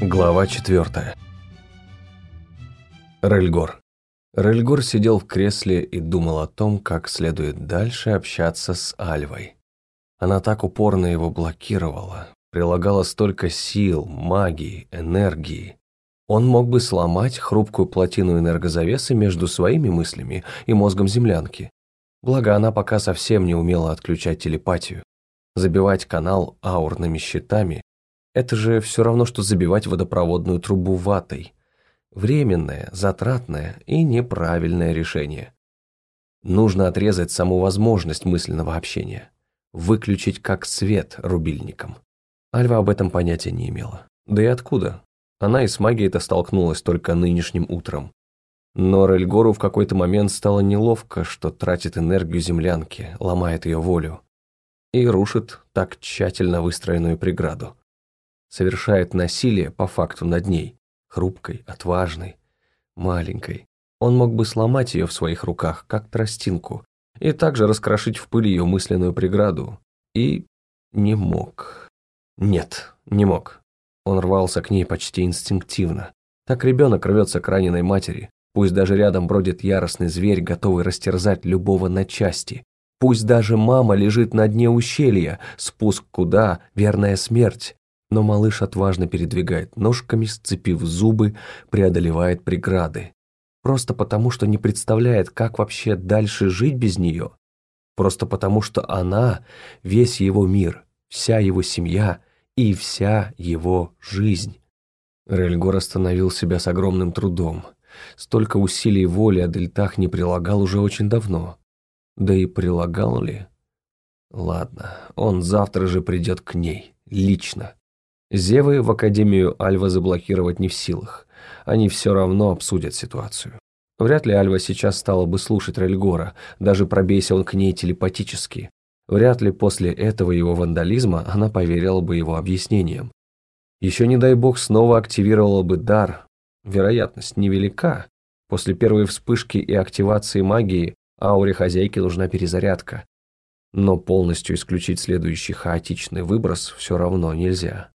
Глава 4. Рельгор. Рельгор сидел в кресле и думал о том, как следует дальше общаться с Альвой. Она так упорно его блокировала, прилагала столько сил, магии, энергии. Он мог бы сломать хрупкую плотину энергозавесы между своими мыслями и мозгом землянки. Благо, она пока совсем не умела отключать телепатию. Забивать канал аурными щитами – это же все равно, что забивать водопроводную трубу ватой. Временное, затратное и неправильное решение. Нужно отрезать саму возможность мысленного общения. Выключить как свет рубильником. Альва об этом понятия не имела. Да и откуда? Она и с магией-то столкнулась только нынешним утром. Но Рельгору в какой-то момент стало неловко, что тратит энергию землянки, ломает ее волю и рушит так тщательно выстроенную преграду. Совершает насилие по факту над ней, хрупкой, отважной, маленькой. Он мог бы сломать ее в своих руках, как тростинку, и также раскрошить в пыль ее мысленную преграду. И не мог. Нет, не мог. Он рвался к ней почти инстинктивно. Так ребенок рвется к раненой матери, пусть даже рядом бродит яростный зверь, готовый растерзать любого на части, Пусть даже мама лежит на дне ущелья, спуск куда – верная смерть. Но малыш отважно передвигает ножками, сцепив зубы, преодолевает преграды. Просто потому, что не представляет, как вообще дальше жить без нее. Просто потому, что она – весь его мир, вся его семья и вся его жизнь. Рельгор остановил себя с огромным трудом. Столько усилий воли Адельтах не прилагал уже очень давно. Да и прилагал ли? Ладно, он завтра же придет к ней, лично. Зевы в Академию Альва заблокировать не в силах. Они все равно обсудят ситуацию. Вряд ли Альва сейчас стала бы слушать Рельгора, даже пробейся он к ней телепатически. Вряд ли после этого его вандализма она поверила бы его объяснениям. Еще не дай бог снова активировала бы дар. Вероятность невелика. После первой вспышки и активации магии Ауре хозяйки нужна перезарядка. Но полностью исключить следующий хаотичный выброс все равно нельзя.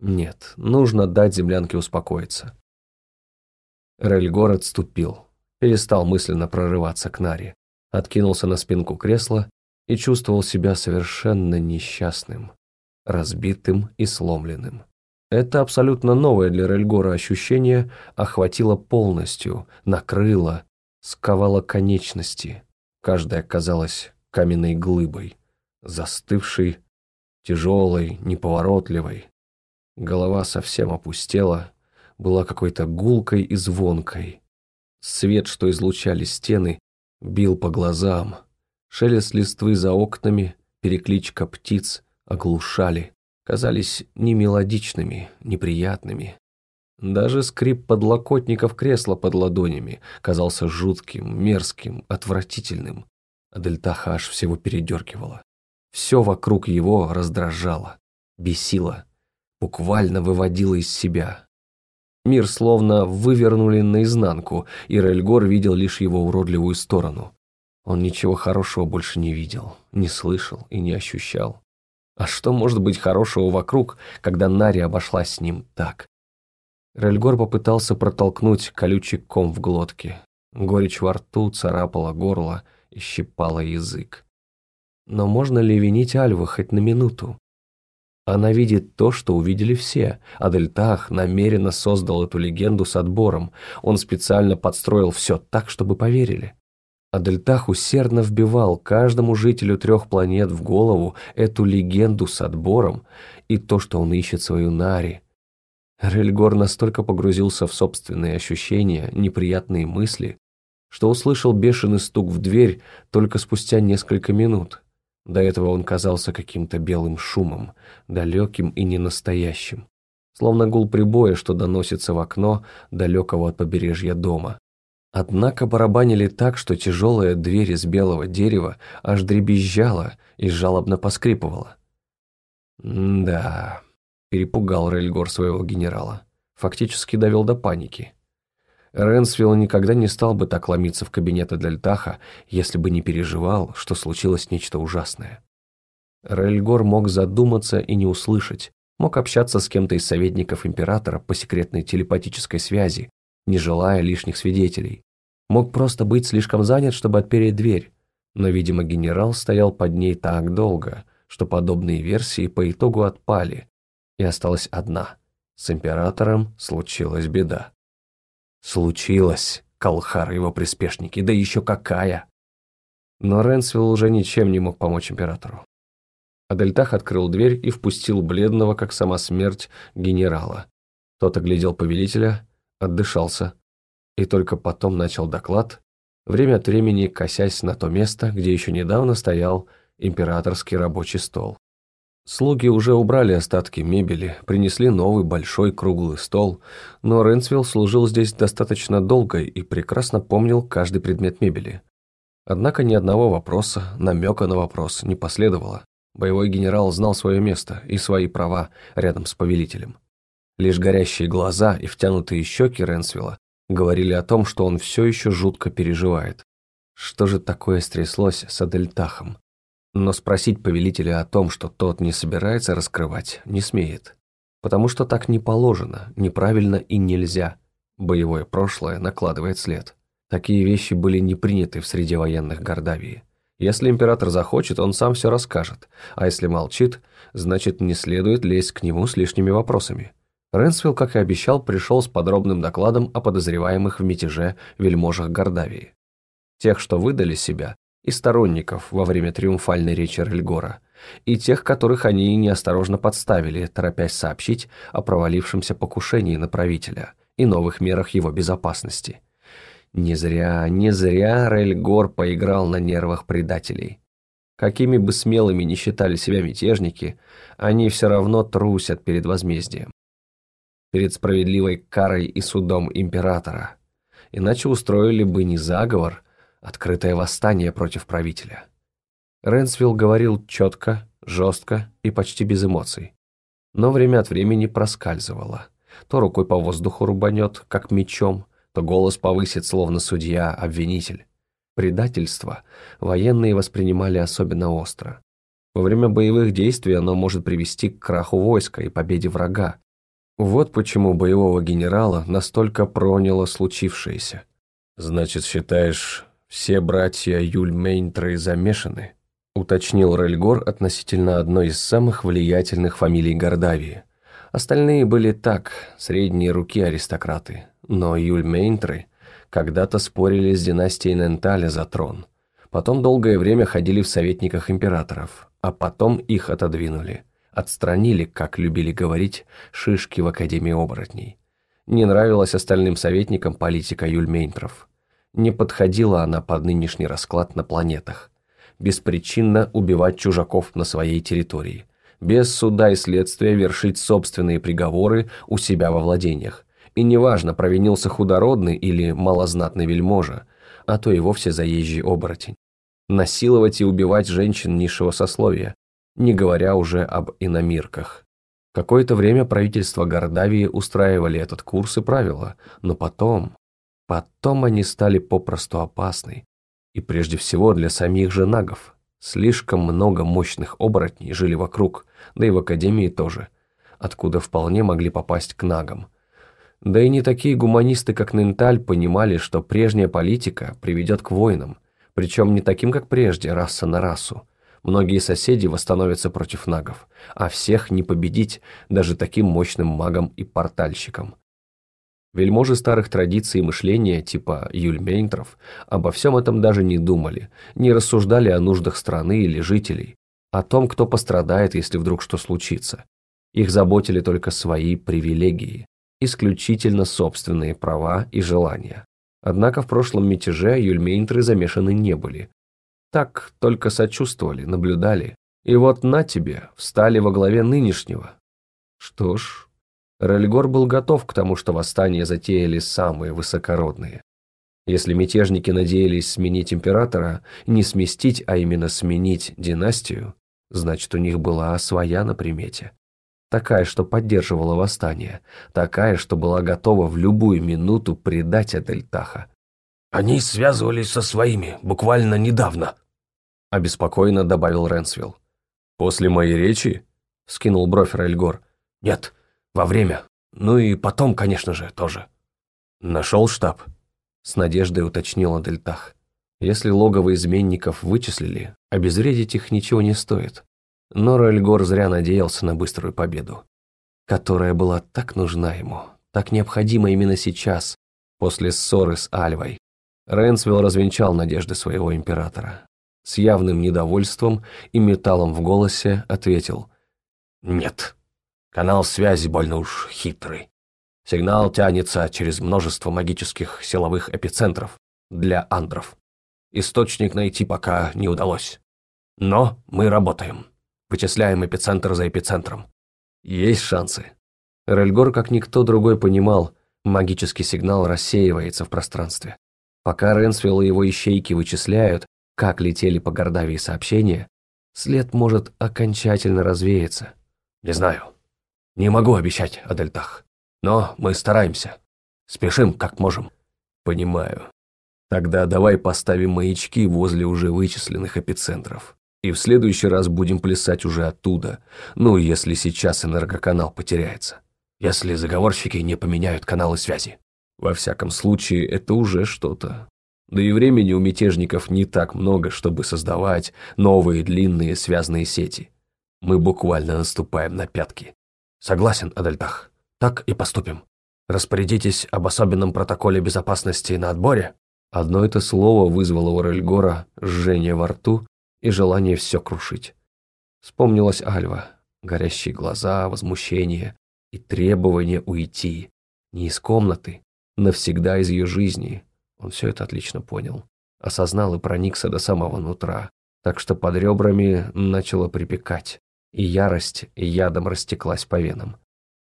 Нет, нужно дать землянке успокоиться. Рельгор отступил, перестал мысленно прорываться к Наре, откинулся на спинку кресла и чувствовал себя совершенно несчастным, разбитым и сломленным. Это абсолютно новое для Рельгора ощущение охватило полностью, накрыло, сковала конечности. Каждая казалась каменной глыбой, застывшей, тяжелой, неповоротливой. Голова совсем опустела, была какой-то гулкой и звонкой. Свет, что излучали стены, бил по глазам. Шелест листвы за окнами, перекличка птиц оглушали, казались немелодичными, неприятными. Даже скрип подлокотников кресла под ладонями казался жутким, мерзким, отвратительным. А Дельтаха аж всего передергивала. Все вокруг его раздражало, бесило, буквально выводило из себя. Мир словно вывернули наизнанку, и Рельгор видел лишь его уродливую сторону. Он ничего хорошего больше не видел, не слышал и не ощущал. А что может быть хорошего вокруг, когда Нари обошлась с ним так? Рельгор попытался протолкнуть колючий ком в глотке. Горечь во рту царапала горло и щипала язык. Но можно ли винить Альву хоть на минуту? Она видит то, что увидели все. Адельтах намеренно создал эту легенду с отбором. Он специально подстроил все так, чтобы поверили. Адельтах усердно вбивал каждому жителю трех планет в голову эту легенду с отбором и то, что он ищет свою Нари – Рельгор настолько погрузился в собственные ощущения, неприятные мысли, что услышал бешеный стук в дверь только спустя несколько минут. До этого он казался каким-то белым шумом, далеким и ненастоящим, словно гул прибоя, что доносится в окно далекого от побережья дома. Однако барабанили так, что тяжелая дверь из белого дерева аж дребезжала и жалобно поскрипывала. да, Перепугал Рельгор своего генерала. Фактически довел до паники. Ренсвилл никогда не стал бы так ломиться в кабинет Эдельтаха, если бы не переживал, что случилось нечто ужасное. Рельгор мог задуматься и не услышать, Мог общаться с кем-то из советников императора по секретной телепатической связи, не желая лишних свидетелей. Мог просто быть слишком занят, чтобы отпереть дверь. Но, видимо, генерал стоял под ней так долго, что подобные версии по итогу отпали, и осталась одна. С императором случилась беда. Случилось, Калхар и его приспешники, да еще какая! Но Ренсвилл уже ничем не мог помочь императору. Адельтах открыл дверь и впустил бледного, как сама смерть, генерала. Тот оглядел повелителя, отдышался, и только потом начал доклад, время от времени косясь на то место, где еще недавно стоял императорский рабочий стол. Слуги уже убрали остатки мебели, принесли новый большой круглый стол, но Ренсвилл служил здесь достаточно долго и прекрасно помнил каждый предмет мебели. Однако ни одного вопроса, намека на вопрос не последовало. Боевой генерал знал свое место и свои права рядом с повелителем. Лишь горящие глаза и втянутые щеки Ренсвилла говорили о том, что он все еще жутко переживает. Что же такое стряслось с Адельтахом? Но спросить повелителя о том, что тот не собирается раскрывать, не смеет. Потому что так не положено, неправильно и нельзя. Боевое прошлое накладывает след. Такие вещи были не приняты в среде военных Гордавии. Если император захочет, он сам все расскажет, а если молчит, значит не следует лезть к нему с лишними вопросами. Ренсвилл, как и обещал, пришел с подробным докладом о подозреваемых в мятеже вельможах Гордавии. Тех, что выдали себя, и сторонников во время триумфальной речи Рельгора, и тех, которых они неосторожно подставили, торопясь сообщить о провалившемся покушении на правителя и новых мерах его безопасности. Не зря, не зря Рельгор поиграл на нервах предателей. Какими бы смелыми ни считали себя мятежники, они все равно трусят перед возмездием. Перед справедливой карой и судом императора. Иначе устроили бы не заговор, открытое восстание против правителя. Ренсвилл говорил четко, жестко и почти без эмоций. Но время от времени проскальзывало. То рукой по воздуху рубанет, как мечом, то голос повысит, словно судья-обвинитель. Предательство военные воспринимали особенно остро. Во время боевых действий оно может привести к краху войска и победе врага. Вот почему боевого генерала настолько проняло случившееся. «Значит, считаешь, «Все братья Юль Мейнтры замешаны», – уточнил Рельгор относительно одной из самых влиятельных фамилий Гордавии. Остальные были так, средние руки аристократы, но Юль Мейнтры когда-то спорили с династией Ненталя за трон. Потом долгое время ходили в советниках императоров, а потом их отодвинули, отстранили, как любили говорить, шишки в Академии оборотней. Не нравилась остальным советникам политика Юль Мейнтров – не подходила она под нынешний расклад на планетах. Беспричинно убивать чужаков на своей территории. Без суда и следствия вершить собственные приговоры у себя во владениях. И неважно, провинился худородный или малознатный вельможа, а то и вовсе заезжий оборотень. Насиловать и убивать женщин низшего сословия, не говоря уже об иномирках. Какое-то время правительство Гордавии устраивали этот курс и правила, но потом, Потом они стали попросту опасны. И прежде всего для самих же нагов. Слишком много мощных оборотней жили вокруг, да и в Академии тоже, откуда вполне могли попасть к нагам. Да и не такие гуманисты, как Ненталь, понимали, что прежняя политика приведет к войнам, причем не таким, как прежде, раса на расу. Многие соседи восстановятся против нагов, а всех не победить даже таким мощным магам и портальщикам. Вельможи старых традиций и мышления, типа Юль Мейнтров, обо всем этом даже не думали, не рассуждали о нуждах страны или жителей, о том, кто пострадает, если вдруг что случится. Их заботили только свои привилегии, исключительно собственные права и желания. Однако в прошлом мятеже юльмейнтры замешаны не были. Так только сочувствовали, наблюдали. И вот на тебе, встали во главе нынешнего. Что ж, Рельгор был готов к тому, что восстание затеяли самые высокородные. Если мятежники надеялись сменить императора, не сместить, а именно сменить династию, значит, у них была своя на примете. Такая, что поддерживала восстание, такая, что была готова в любую минуту предать Адельтаха. «Они связывались со своими, буквально недавно», — обеспокоенно добавил Ренсвилл. «После моей речи?» — скинул бровь Рельгор. Нет, во время. Ну и потом, конечно же, тоже. Нашел штаб? С надеждой уточнил Адельтах. Если логово изменников вычислили, обезвредить их ничего не стоит. Но Рельгор зря надеялся на быструю победу, которая была так нужна ему, так необходима именно сейчас, после ссоры с Альвой. Ренсвилл развенчал надежды своего императора. С явным недовольством и металлом в голосе ответил «Нет, канал связи больно уж хитрый. Сигнал тянется через множество магических силовых эпицентров для андров. Источник найти пока не удалось. Но мы работаем. Вычисляем эпицентр за эпицентром. Есть шансы. Рельгор, как никто другой, понимал, магический сигнал рассеивается в пространстве. Пока Ренсвилл и его ищейки вычисляют, как летели по Гордавии сообщения, след может окончательно развеяться. Не знаю. Не могу обещать, Адельтах. Но мы стараемся. Спешим, как можем. Понимаю. Тогда давай поставим маячки возле уже вычисленных эпицентров. И в следующий раз будем плясать уже оттуда, ну, если сейчас энергоканал потеряется. Если заговорщики не поменяют каналы связи. Во всяком случае, это уже что-то. Да и времени у мятежников не так много, чтобы создавать новые длинные связанные сети. Мы буквально наступаем на пятки. Согласен, Адальтах. Так и поступим. Распорядитесь об особенном протоколе безопасности на отборе. Одно это слово вызвало у Рельгора жжение во рту и желание все крушить. Вспомнилась Альва, горящие глаза, возмущение и требование уйти. Не из комнаты, навсегда из ее жизни. Он все это отлично понял. Осознал и проникся до самого нутра. Так что под ребрами начало припекать. И ярость ядом растеклась по венам,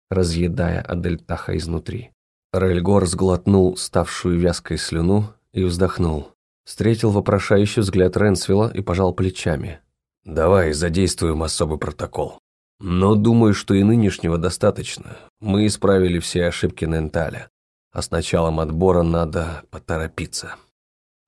разъедая Адельтаха изнутри. Рельгор сглотнул ставшую вязкой слюну и вздохнул. Встретил вопрошающий взгляд Ренсвилла и пожал плечами. «Давай задействуем особый протокол. Но думаю, что и нынешнего достаточно. Мы исправили все ошибки Ненталя. А с началом отбора надо поторопиться.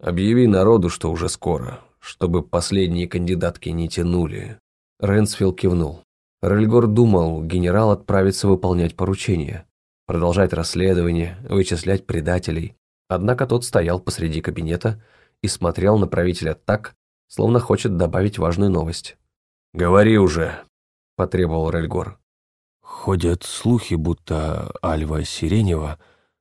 Объяви народу, что уже скоро, чтобы последние кандидатки не тянули». Ренсвилл кивнул. Рельгор думал, генерал отправится выполнять поручение, продолжать расследование, вычислять предателей. Однако тот стоял посреди кабинета и смотрел на правителя так, словно хочет добавить важную новость. «Говори уже», – потребовал Рельгор. «Ходят слухи, будто Альва Сиренева,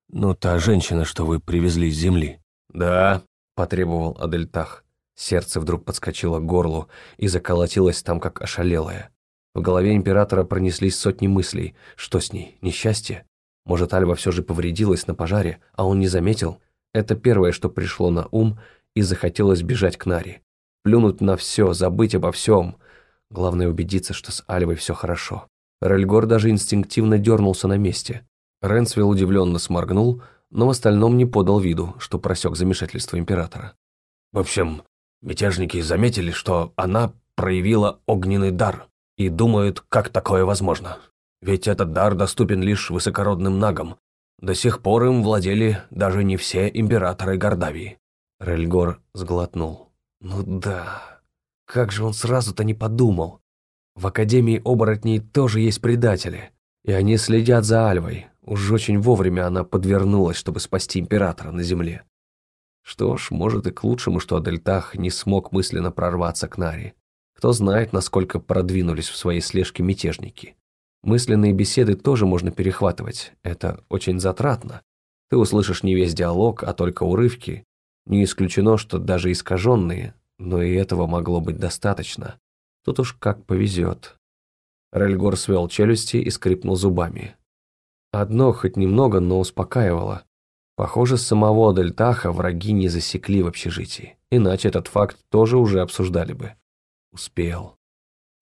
но та женщина, что вы привезли с земли». «Да», – потребовал Адельтах. Сердце вдруг подскочило к горлу и заколотилось там, как ошалелое. В голове императора пронеслись сотни мыслей. Что с ней? Несчастье? Может, Альва все же повредилась на пожаре, а он не заметил? Это первое, что пришло на ум, и захотелось бежать к Наре. Плюнуть на все, забыть обо всем. Главное убедиться, что с Альвой все хорошо. Рельгор даже инстинктивно дернулся на месте. Ренсвилл удивленно сморгнул, но в остальном не подал виду, что просек замешательство императора. В общем, мятежники заметили, что она проявила огненный дар и думают, как такое возможно. Ведь этот дар доступен лишь высокородным нагам. До сих пор им владели даже не все императоры Гордавии. Рельгор сглотнул. Ну да, как же он сразу-то не подумал. В Академии оборотней тоже есть предатели, и они следят за Альвой. Уж очень вовремя она подвернулась, чтобы спасти императора на земле. Что ж, может и к лучшему, что Адельтах не смог мысленно прорваться к Наре. Кто знает, насколько продвинулись в своей слежке мятежники. Мысленные беседы тоже можно перехватывать, это очень затратно. Ты услышишь не весь диалог, а только урывки, не исключено, что даже искаженные, но и этого могло быть достаточно. Тут уж как повезет. Рельгор свел челюсти и скрипнул зубами. Одно хоть немного, но успокаивало. Похоже, самого Дельтаха враги не засекли в общежитии, иначе этот факт тоже уже обсуждали бы. Успел.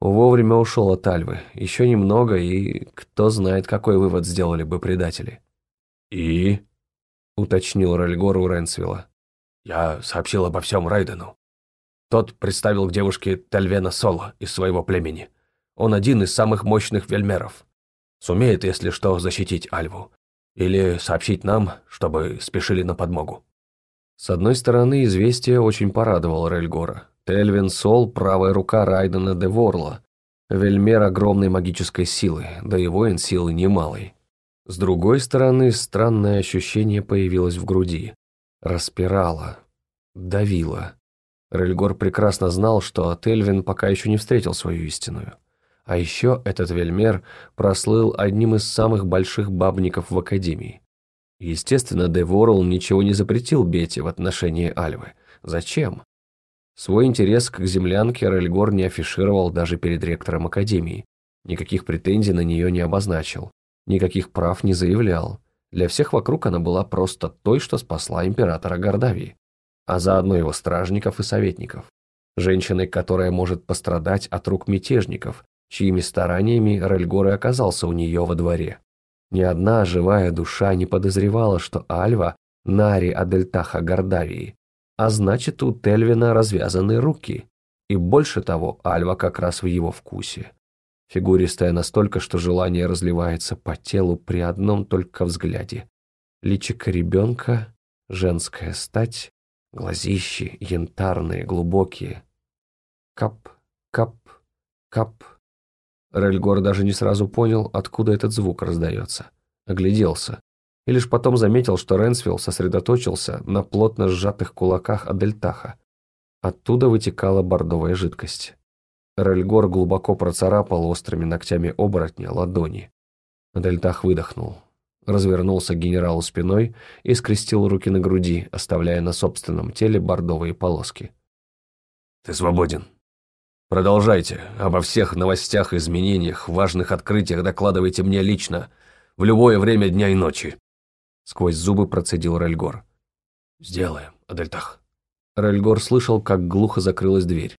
Вовремя ушел от Альвы, еще немного, и кто знает, какой вывод сделали бы предатели. «И?» — уточнил Рельгор у Ренсвилла. Я сообщил обо всем Райдену. Тот представил к девушке Тальвена Соло из своего племени. Он один из самых мощных вельмеров. Сумеет, если что, защитить Альву. Или сообщить нам, чтобы спешили на подмогу. С одной стороны, известие очень порадовало Рельгора. Тельвин Сол – правая рука Райдена де Ворла. Вельмер огромной магической силы, да и воин силы немалой. С другой стороны, странное ощущение появилось в груди. Распирало, давило. Рельгор прекрасно знал, что Тельвин пока еще не встретил свою истинную. А еще этот Вельмер прослыл одним из самых больших бабников в Академии. Естественно, Деворл ничего не запретил Бете в отношении Альвы. Зачем? Свой интерес к землянке Рельгор не афишировал даже перед ректором Академии. Никаких претензий на нее не обозначил. Никаких прав не заявлял. Для всех вокруг она была просто той, что спасла императора Гордавии. А заодно его стражников и советников. Женщиной, которая может пострадать от рук мятежников, чьими стараниями Рельгор и оказался у нее во дворе. Ни одна живая душа не подозревала, что Альва – Нари Адельтаха Гордавии, а значит, у Тельвина развязаны руки. И больше того, Альва как раз в его вкусе. Фигуристая настолько, что желание разливается по телу при одном только взгляде. Личико ребенка, женская стать, глазищи янтарные, глубокие. Кап, кап, кап. Рельгор даже не сразу понял, откуда этот звук раздается. Огляделся. И лишь потом заметил, что Ренсвилл сосредоточился на плотно сжатых кулаках Адельтаха. Оттуда вытекала бордовая жидкость. Рельгор глубоко процарапал острыми ногтями оборотня ладони. Адельтах выдохнул. Развернулся к генералу спиной и скрестил руки на груди, оставляя на собственном теле бордовые полоски. «Ты свободен», Продолжайте. Обо всех новостях, изменениях, важных открытиях докладывайте мне лично, в любое время дня и ночи. Сквозь зубы процедил Рельгор. Сделаем, Адельтах. Рельгор слышал, как глухо закрылась дверь.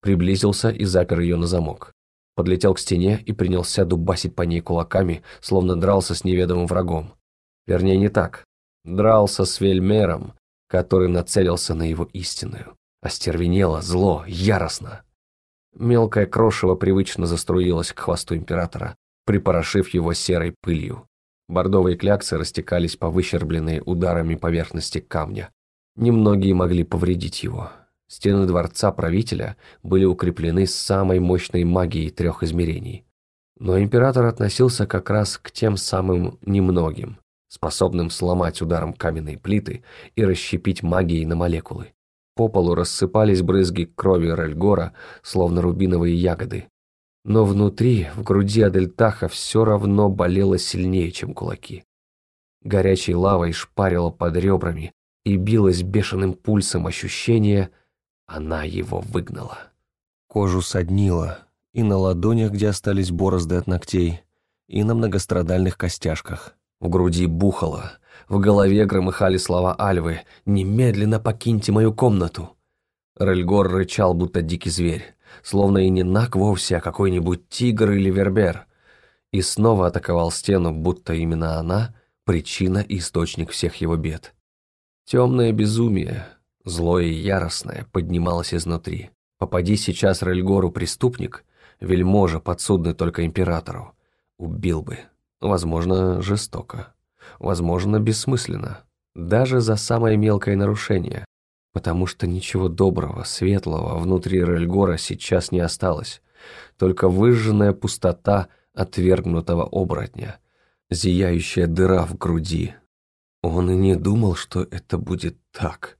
Приблизился и запер ее на замок. Подлетел к стене и принялся дубасить по ней кулаками, словно дрался с неведомым врагом. Вернее, не так. Дрался с Вельмером, который нацелился на его истинную. Остервенело, зло, яростно. Мелкое крошево привычно заструилось к хвосту императора, припорошив его серой пылью. Бордовые кляксы растекались по выщербленной ударами поверхности камня. Немногие могли повредить его. Стены дворца правителя были укреплены самой мощной магией трех измерений. Но император относился как раз к тем самым немногим, способным сломать ударом каменные плиты и расщепить магией на молекулы. По полу рассыпались брызги крови Рельгора, словно рубиновые ягоды. Но внутри, в груди Адельтаха, все равно болело сильнее, чем кулаки. Горячей лавой шпарило под ребрами и билось бешеным пульсом ощущение «она его выгнала». Кожу соднило, и на ладонях, где остались борозды от ногтей, и на многострадальных костяшках. В груди бухало, в голове громыхали слова Альвы «Немедленно покиньте мою комнату!» Рельгор рычал, будто дикий зверь, словно и не Нак вовсе, а какой-нибудь тигр или вербер, и снова атаковал стену, будто именно она – причина и источник всех его бед. Темное безумие, злое и яростное, поднималось изнутри. Попади сейчас Рельгору преступник, вельможа, подсудный только императору, убил бы, возможно, жестоко возможно, бессмысленно, даже за самое мелкое нарушение, потому что ничего доброго, светлого внутри Рельгора сейчас не осталось, только выжженная пустота отвергнутого оборотня, зияющая дыра в груди. Он и не думал, что это будет так.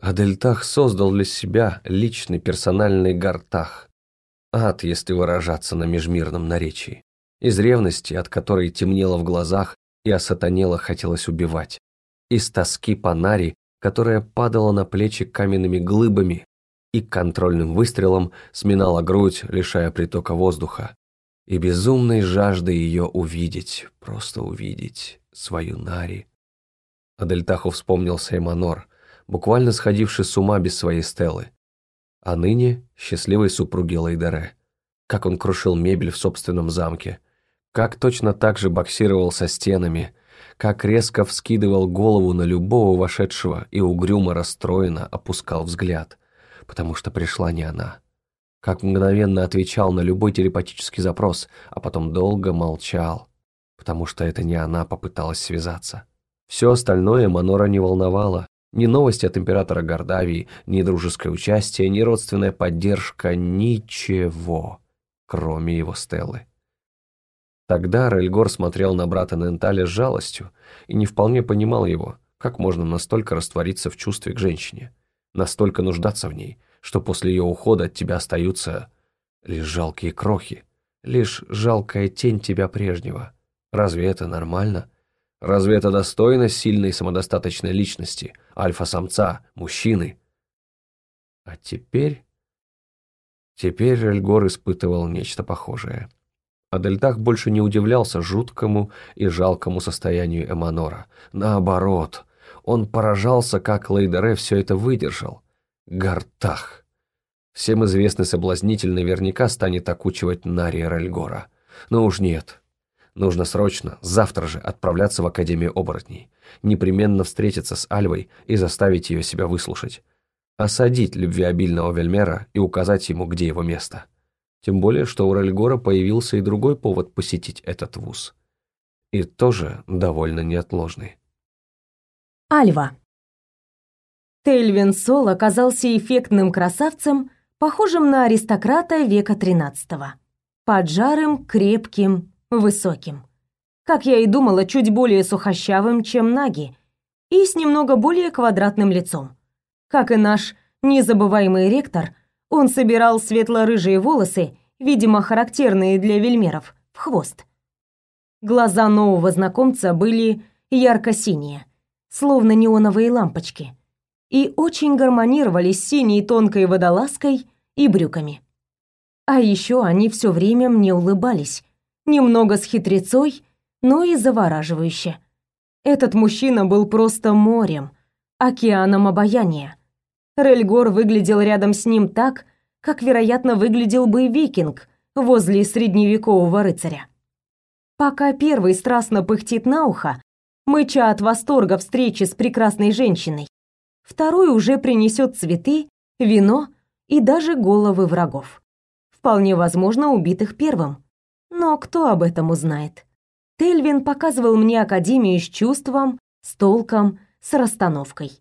Адельтах создал для себя личный персональный гортах. Ад, если выражаться на межмирном наречии. Из ревности, от которой темнело в глазах, и осатанело хотелось убивать. Из тоски по Нари, которая падала на плечи каменными глыбами и контрольным выстрелом сминала грудь, лишая притока воздуха. И безумной жажды ее увидеть, просто увидеть, свою Нари. Адельтаху вспомнился Эманор, буквально сходивший с ума без своей стелы. А ныне счастливой супруги Лейдере. Как он крушил мебель в собственном замке, как точно так же боксировал со стенами, как резко вскидывал голову на любого вошедшего и угрюмо расстроенно опускал взгляд, потому что пришла не она. Как мгновенно отвечал на любой телепатический запрос, а потом долго молчал, потому что это не она попыталась связаться. Все остальное Манора не волновало. Ни новости от императора Гордавии, ни дружеское участие, ни родственная поддержка, ничего. кроме его Стеллы. Тогда Рельгор смотрел на брата Ненталя с жалостью и не вполне понимал его, как можно настолько раствориться в чувстве к женщине, настолько нуждаться в ней, что после ее ухода от тебя остаются лишь жалкие крохи, лишь жалкая тень тебя прежнего. Разве это нормально? Разве это достойно сильной самодостаточной личности, альфа-самца, мужчины? А теперь... Теперь Эльгор испытывал нечто похожее. Адельтах больше не удивлялся жуткому и жалкому состоянию Эманора. Наоборот, он поражался, как Лейдере все это выдержал. Гартах. Всем известный соблазнитель наверняка станет окучивать Нария Рельгора. Но уж нет. Нужно срочно, завтра же, отправляться в Академию оборотней. Непременно встретиться с Альвой и заставить ее себя выслушать. Осадить любвеобильного Вельмера и указать ему, где его место. Тем более, что у Рельгора появился и другой повод посетить этот вуз. И тоже довольно неотложный. Альва. Тельвин Сол оказался эффектным красавцем, похожим на аристократа века XIII. Поджарым, крепким, высоким. Как я и думала, чуть более сухощавым, чем Наги, и с немного более квадратным лицом. Как и наш незабываемый ректор, он собирал светло-рыжие волосы, видимо, характерные для вельмеров, в хвост. Глаза нового знакомца были ярко-синие, словно неоновые лампочки, и очень гармонировали с синей тонкой водолазкой и брюками. А еще они все время мне улыбались, немного с хитрецой, но и завораживающе. Этот мужчина был просто морем, океаном обаяния. Рельгор выглядел рядом с ним так, как, вероятно, выглядел бы викинг возле средневекового рыцаря. Пока первый страстно пыхтит на ухо, мыча от восторга встречи с прекрасной женщиной. Второй уже принесет цветы, вино и даже головы врагов. Вполне возможно, убитых первым. Но кто об этом узнает? Тельвин показывал мне Академию с чувством, с толком, с расстановкой.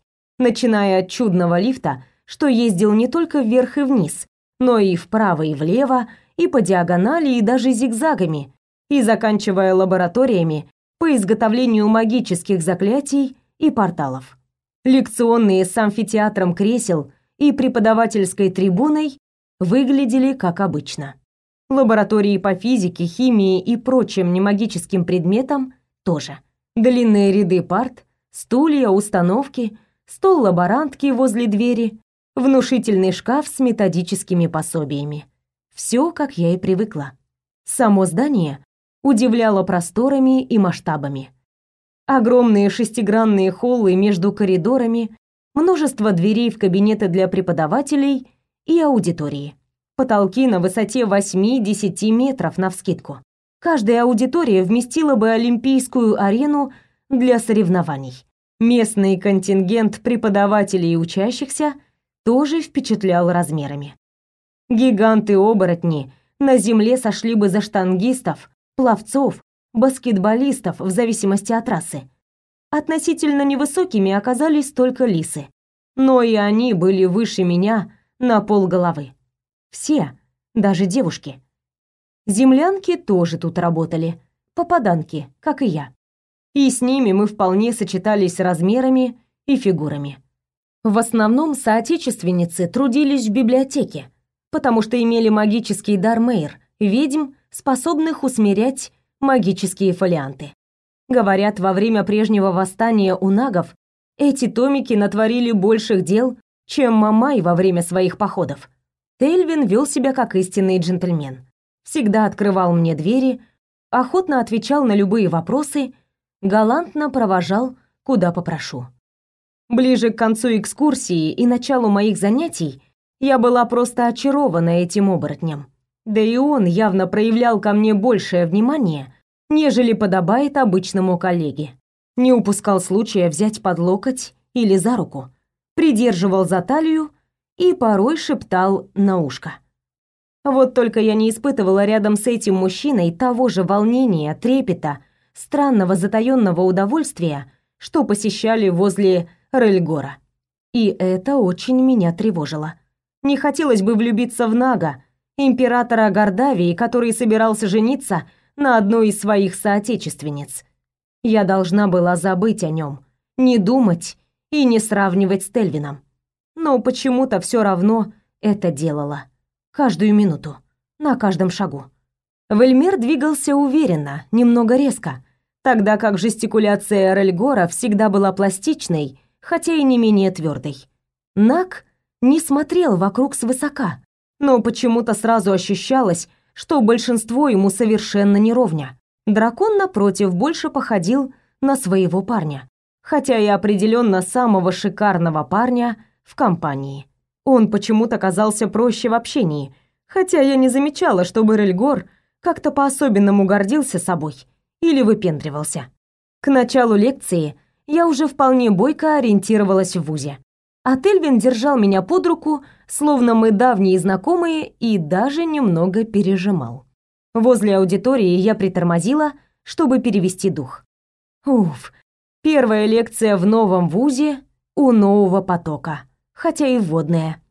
Начиная от чудного лифта, что ездил не только вверх и вниз, но и вправо и влево, и по диагонали, и даже зигзагами, и заканчивая лабораториями, по изготовлению магических заклятий и порталов. Лекционные с амфитеатром кресел и преподавательской трибуной выглядели как обычно. Лаборатории по физике, химии и прочим немагическим предметам тоже. Длинные ряды парт, стулья, установки, стол лаборантки возле двери, внушительный шкаф с методическими пособиями. Все, как я и привыкла. Само здание удивляло просторами и масштабами. Огромные шестигранные холлы между коридорами, множество дверей в кабинеты для преподавателей и аудитории. Потолки на высоте 8-10 метров навскидку. Каждая аудитория вместила бы олимпийскую арену для соревнований. Местный контингент преподавателей и учащихся тоже впечатлял размерами. Гиганты-оборотни на земле сошли бы за штангистов, пловцов, баскетболистов в зависимости от расы. Относительно невысокими оказались только лисы. Но и они были выше меня на полголовы. Все, даже девушки. Землянки тоже тут работали, попаданки, как и я. И с ними мы вполне сочетались размерами и фигурами. В основном соотечественницы трудились в библиотеке, потому что имели магический дар Мейр, ведьм, способных усмирять магические фолианты. Говорят, во время прежнего восстания у нагов эти томики натворили больших дел, чем Мамай во время своих походов. Тельвин вел себя как истинный джентльмен. Всегда открывал мне двери, охотно отвечал на любые вопросы, галантно провожал, куда попрошу. Ближе к концу экскурсии и началу моих занятий я была просто очарована этим оборотнем. Да и он явно проявлял ко мне большее внимание, нежели подобает обычному коллеге. Не упускал случая взять под локоть или за руку, придерживал за талию и порой шептал на ушко. Вот только я не испытывала рядом с этим мужчиной того же волнения, трепета, странного затаённого удовольствия, что посещали возле Рельгора. И это очень меня тревожило. Не хотелось бы влюбиться в Нага, императора Гордавии, который собирался жениться на одной из своих соотечественниц. Я должна была забыть о нем, не думать и не сравнивать с Тельвином. Но почему-то все равно это делала. Каждую минуту, на каждом шагу. Вельмер двигался уверенно, немного резко, тогда как жестикуляция Рельгора всегда была пластичной, хотя и не менее твердой. Нак не смотрел вокруг свысока, но почему-то сразу ощущалось, что большинство ему совершенно не ровня. Дракон, напротив, больше походил на своего парня, хотя и определенно самого шикарного парня в компании. Он почему-то казался проще в общении, хотя я не замечала, чтобы Рельгор как-то по-особенному гордился собой или выпендривался. К началу лекции я уже вполне бойко ориентировалась в ВУЗе. А держал меня под руку, словно мы давние знакомые, и даже немного пережимал. Возле аудитории я притормозила, чтобы перевести дух. Уф, первая лекция в новом ВУЗе у нового потока, хотя и вводная.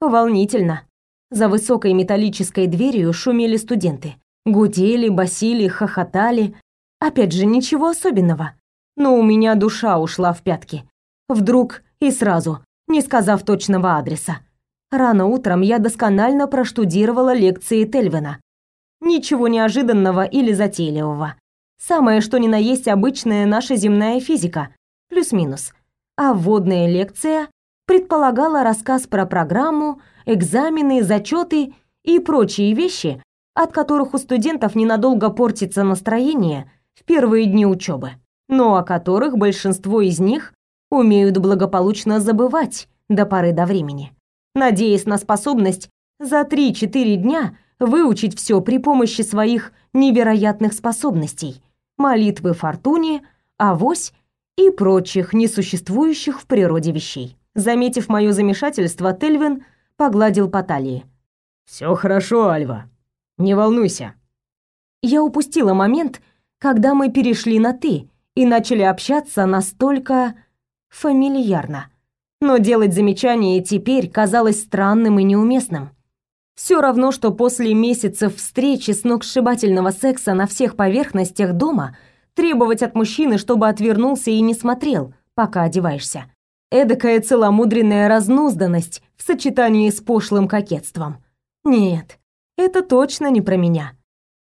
Волнительно. За высокой металлической дверью шумели студенты. Гудели, басили, хохотали. Опять же, ничего особенного. Но у меня душа ушла в пятки. Вдруг и сразу, не сказав точного адреса. Рано утром я досконально проштудировала лекции Тельвина. Ничего неожиданного или затейливого. Самое что ни на есть обычная наша земная физика, плюс-минус. А вводная лекция предполагала рассказ про программу, экзамены, зачеты и прочие вещи, от которых у студентов ненадолго портится настроение в первые дни учебы, но о которых большинство из них умеют благополучно забывать до поры до времени, надеясь на способность за 3-4 дня выучить все при помощи своих невероятных способностей, молитвы фортуне, авось и прочих несуществующих в природе вещей. Заметив мое замешательство, Тельвин погладил по талии. «Все хорошо, Альва. Не волнуйся». Я упустила момент, когда мы перешли на «ты» и начали общаться настолько фамильярно. Но делать замечания теперь казалось странным и неуместным. Все равно, что после месяцев встречи с сногсшибательного секса на всех поверхностях дома требовать от мужчины, чтобы отвернулся и не смотрел, пока одеваешься. Эдакая целомудренная разнузданность в сочетании с пошлым кокетством. Нет, это точно не про меня.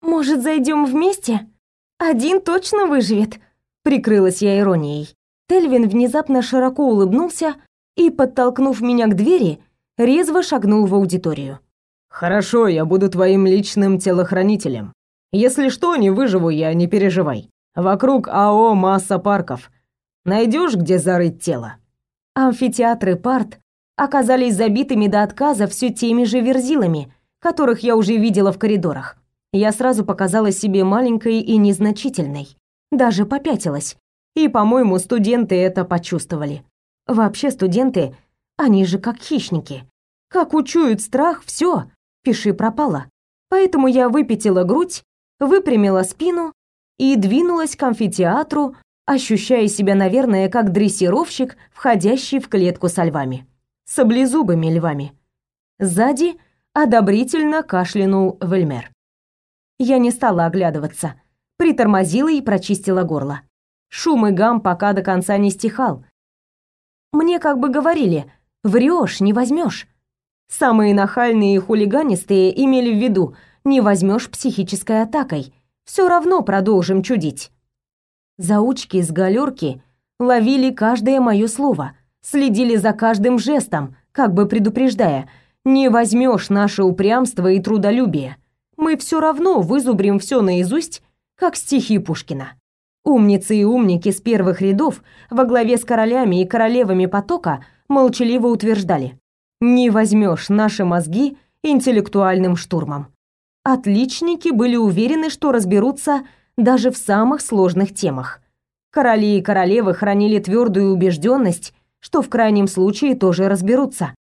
Может, зайдем вместе? Один точно выживет, прикрылась я иронией. Тельвин внезапно широко улыбнулся и, подтолкнув меня к двери, резво шагнул в аудиторию. «Хорошо, я буду твоим личным телохранителем. Если что, не выживу я, не переживай. Вокруг АО масса парков. Найдешь, где зарыть тело?» Амфитеатры парт оказались забитыми до отказа все теми же верзилами, которых я уже видела в коридорах. Я сразу показала себе маленькой и незначительной. Даже попятилась, и, по-моему, студенты это почувствовали. Вообще студенты, они же как хищники. Как учуют страх, все, пиши пропало. Поэтому я выпятила грудь, выпрямила спину и двинулась к амфитеатру, ощущая себя, наверное, как дрессировщик, входящий в клетку со львами. Саблезубыми львами. Сзади одобрительно кашлянул Вельмер. Я не стала оглядываться, притормозила и прочистила горло. Шум и гам пока до конца не стихал. Мне как бы говорили, врешь, не возьмешь. Самые нахальные хулиганистые имели в виду, не возьмешь психической атакой, все равно продолжим чудить. Заучки с галерки ловили каждое мое слово, следили за каждым жестом, как бы предупреждая, не возьмешь наше упрямство и трудолюбие. Мы все равно вызубрим все наизусть, как стихи Пушкина. Умницы и умники с первых рядов во главе с королями и королевами потока молчаливо утверждали «Не возьмешь наши мозги интеллектуальным штурмом». Отличники были уверены, что разберутся даже в самых сложных темах. Короли и королевы хранили твердую убежденность, что в крайнем случае тоже разберутся.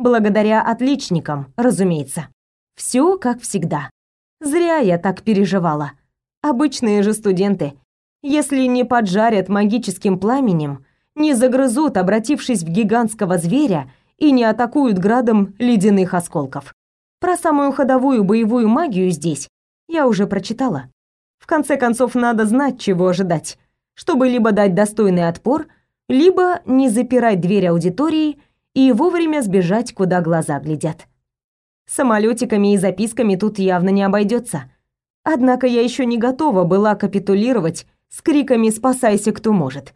Благодаря отличникам, разумеется. Все как всегда. Зря я так переживала. Обычные же студенты если не поджарят магическим пламенем, не загрызут, обратившись в гигантского зверя, и не атакуют градом ледяных осколков. Про самую ходовую боевую магию здесь я уже прочитала. В конце концов, надо знать, чего ожидать, чтобы либо дать достойный отпор, либо не запирать дверь аудитории и вовремя сбежать, куда глаза глядят. Самолетиками и записками тут явно не обойдется. Однако я еще не готова была капитулировать с криками «Спасайся, кто может!»,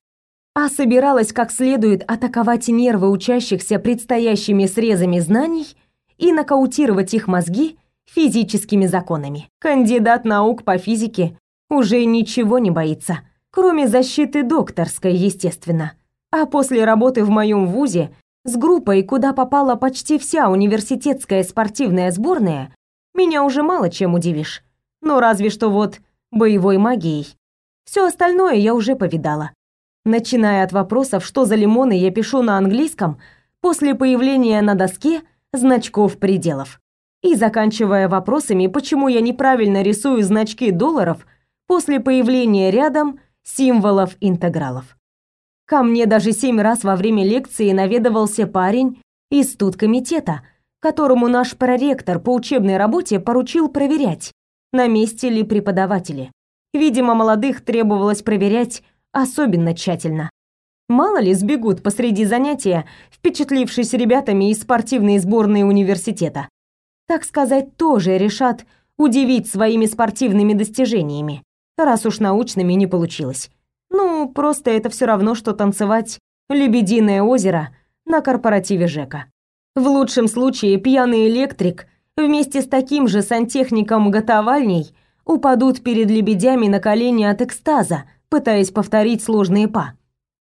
а собиралась как следует атаковать нервы учащихся предстоящими срезами знаний и нокаутировать их мозги физическими законами. Кандидат наук по физике уже ничего не боится, кроме защиты докторской, естественно. А после работы в моем вузе с группой, куда попала почти вся университетская спортивная сборная, меня уже мало чем удивишь. Но разве что вот боевой магией. Все остальное я уже повидала. Начиная от вопросов, что за лимоны я пишу на английском, после появления на доске значков пределов и заканчивая вопросами, почему я неправильно рисую значки долларов после появления рядом символов интегралов. Ко мне даже семь раз во время лекции наведывался парень из студкомитета, которому наш проректор по учебной работе поручил проверять, на месте ли преподаватели. Видимо, молодых требовалось проверять особенно тщательно. Мало ли сбегут посреди занятия, впечатлившись ребятами из спортивной сборной университета так сказать, тоже решат удивить своими спортивными достижениями, раз уж научными не получилось. Ну, просто это все равно, что танцевать «Лебединое озеро» на корпоративе ЖЭКа. В лучшем случае пьяный электрик вместе с таким же сантехником-готовальней упадут перед лебедями на колени от экстаза, пытаясь повторить сложные па.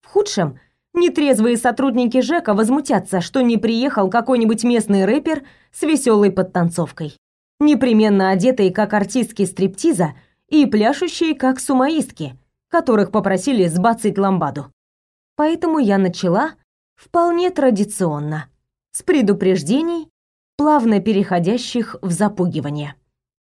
В худшем Нетрезвые сотрудники ЖЭКа возмутятся, что не приехал какой-нибудь местный рэпер с веселой подтанцовкой. Непременно одетые как артистки стриптиза и пляшущие как сумаистки, которых попросили сбацать ламбаду. Поэтому я начала вполне традиционно, с предупреждений, плавно переходящих в запугивание.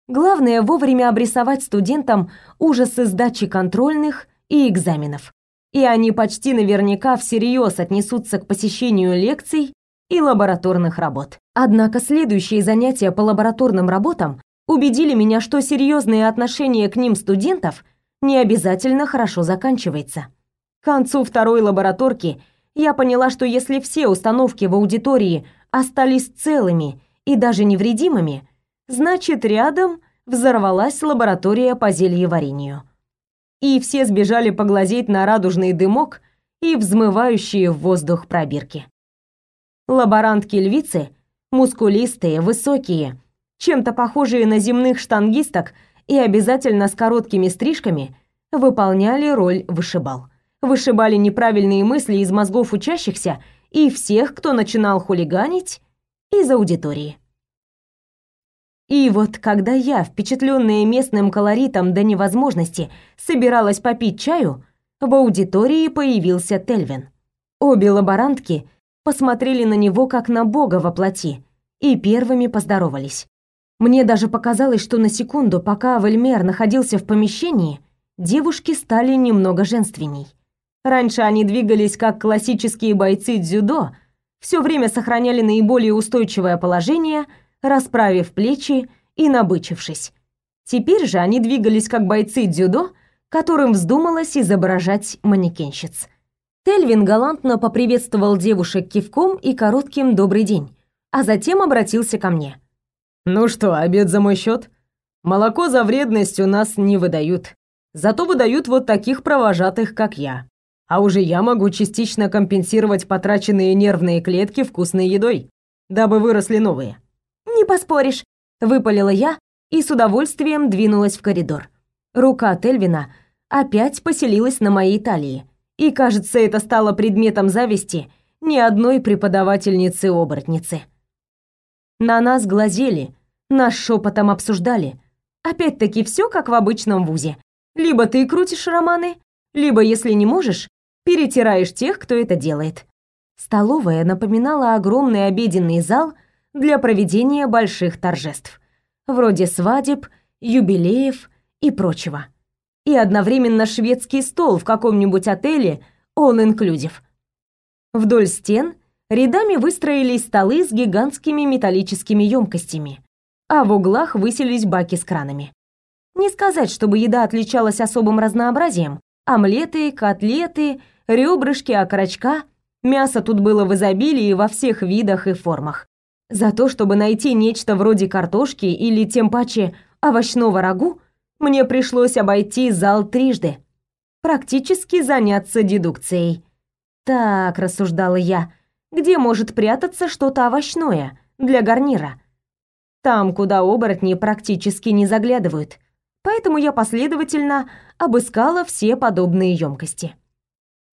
Главное вовремя обрисовать студентам ужасы сдачи контрольных и экзаменов и они почти наверняка всерьез отнесутся к посещению лекций и лабораторных работ. Однако следующие занятия по лабораторным работам убедили меня, что серьезное отношение к ним студентов не обязательно хорошо заканчивается. К концу второй лабораторки я поняла, что если все установки в аудитории остались целыми и даже невредимыми, значит рядом взорвалась лаборатория по зельеварению и все сбежали поглазеть на радужный дымок и взмывающие в воздух пробирки. Лаборантки-львицы, мускулистые, высокие, чем-то похожие на земных штангисток и обязательно с короткими стрижками, выполняли роль вышибал. Вышибали неправильные мысли из мозгов учащихся и всех, кто начинал хулиганить, из аудитории. И вот когда я, впечатленная местным колоритом до невозможности, собиралась попить чаю, в аудитории появился Тельвин. Обе лаборантки посмотрели на него как на бога во плоти и первыми поздоровались. Мне даже показалось, что на секунду, пока Вельмер находился в помещении, девушки стали немного женственней. Раньше они двигались как классические бойцы дзюдо, все время сохраняли наиболее устойчивое положение – расправив плечи и набычившись. Теперь же они двигались как бойцы дзюдо, которым вздумалось изображать манекенщиц. Тельвин галантно поприветствовал девушек кивком и коротким «добрый день», а затем обратился ко мне. «Ну что, обед за мой счет? Молоко за вредность у нас не выдают. Зато выдают вот таких провожатых, как я. А уже я могу частично компенсировать потраченные нервные клетки вкусной едой, дабы выросли новые. «Не поспоришь», — выпалила я и с удовольствием двинулась в коридор. Рука Тельвина опять поселилась на моей талии, и, кажется, это стало предметом зависти ни одной преподавательницы-оборотницы. На нас глазели, нас шепотом обсуждали. Опять-таки все как в обычном вузе. Либо ты крутишь романы, либо, если не можешь, перетираешь тех, кто это делает. Столовая напоминала огромный обеденный зал для проведения больших торжеств, вроде свадеб, юбилеев и прочего. И одновременно шведский стол в каком-нибудь отеле all inclusive. Вдоль стен рядами выстроились столы с гигантскими металлическими емкостями, а в углах высились баки с кранами. Не сказать, чтобы еда отличалась особым разнообразием. Омлеты, котлеты, ребрышки, окорочка. Мясо тут было в изобилии во всех видах и формах. За то, чтобы найти нечто вроде картошки или тем паче овощного рагу, мне пришлось обойти зал трижды. Практически заняться дедукцией. Так, рассуждала я, где может прятаться что-то овощное для гарнира? Там, куда оборотни практически не заглядывают. Поэтому я последовательно обыскала все подобные емкости.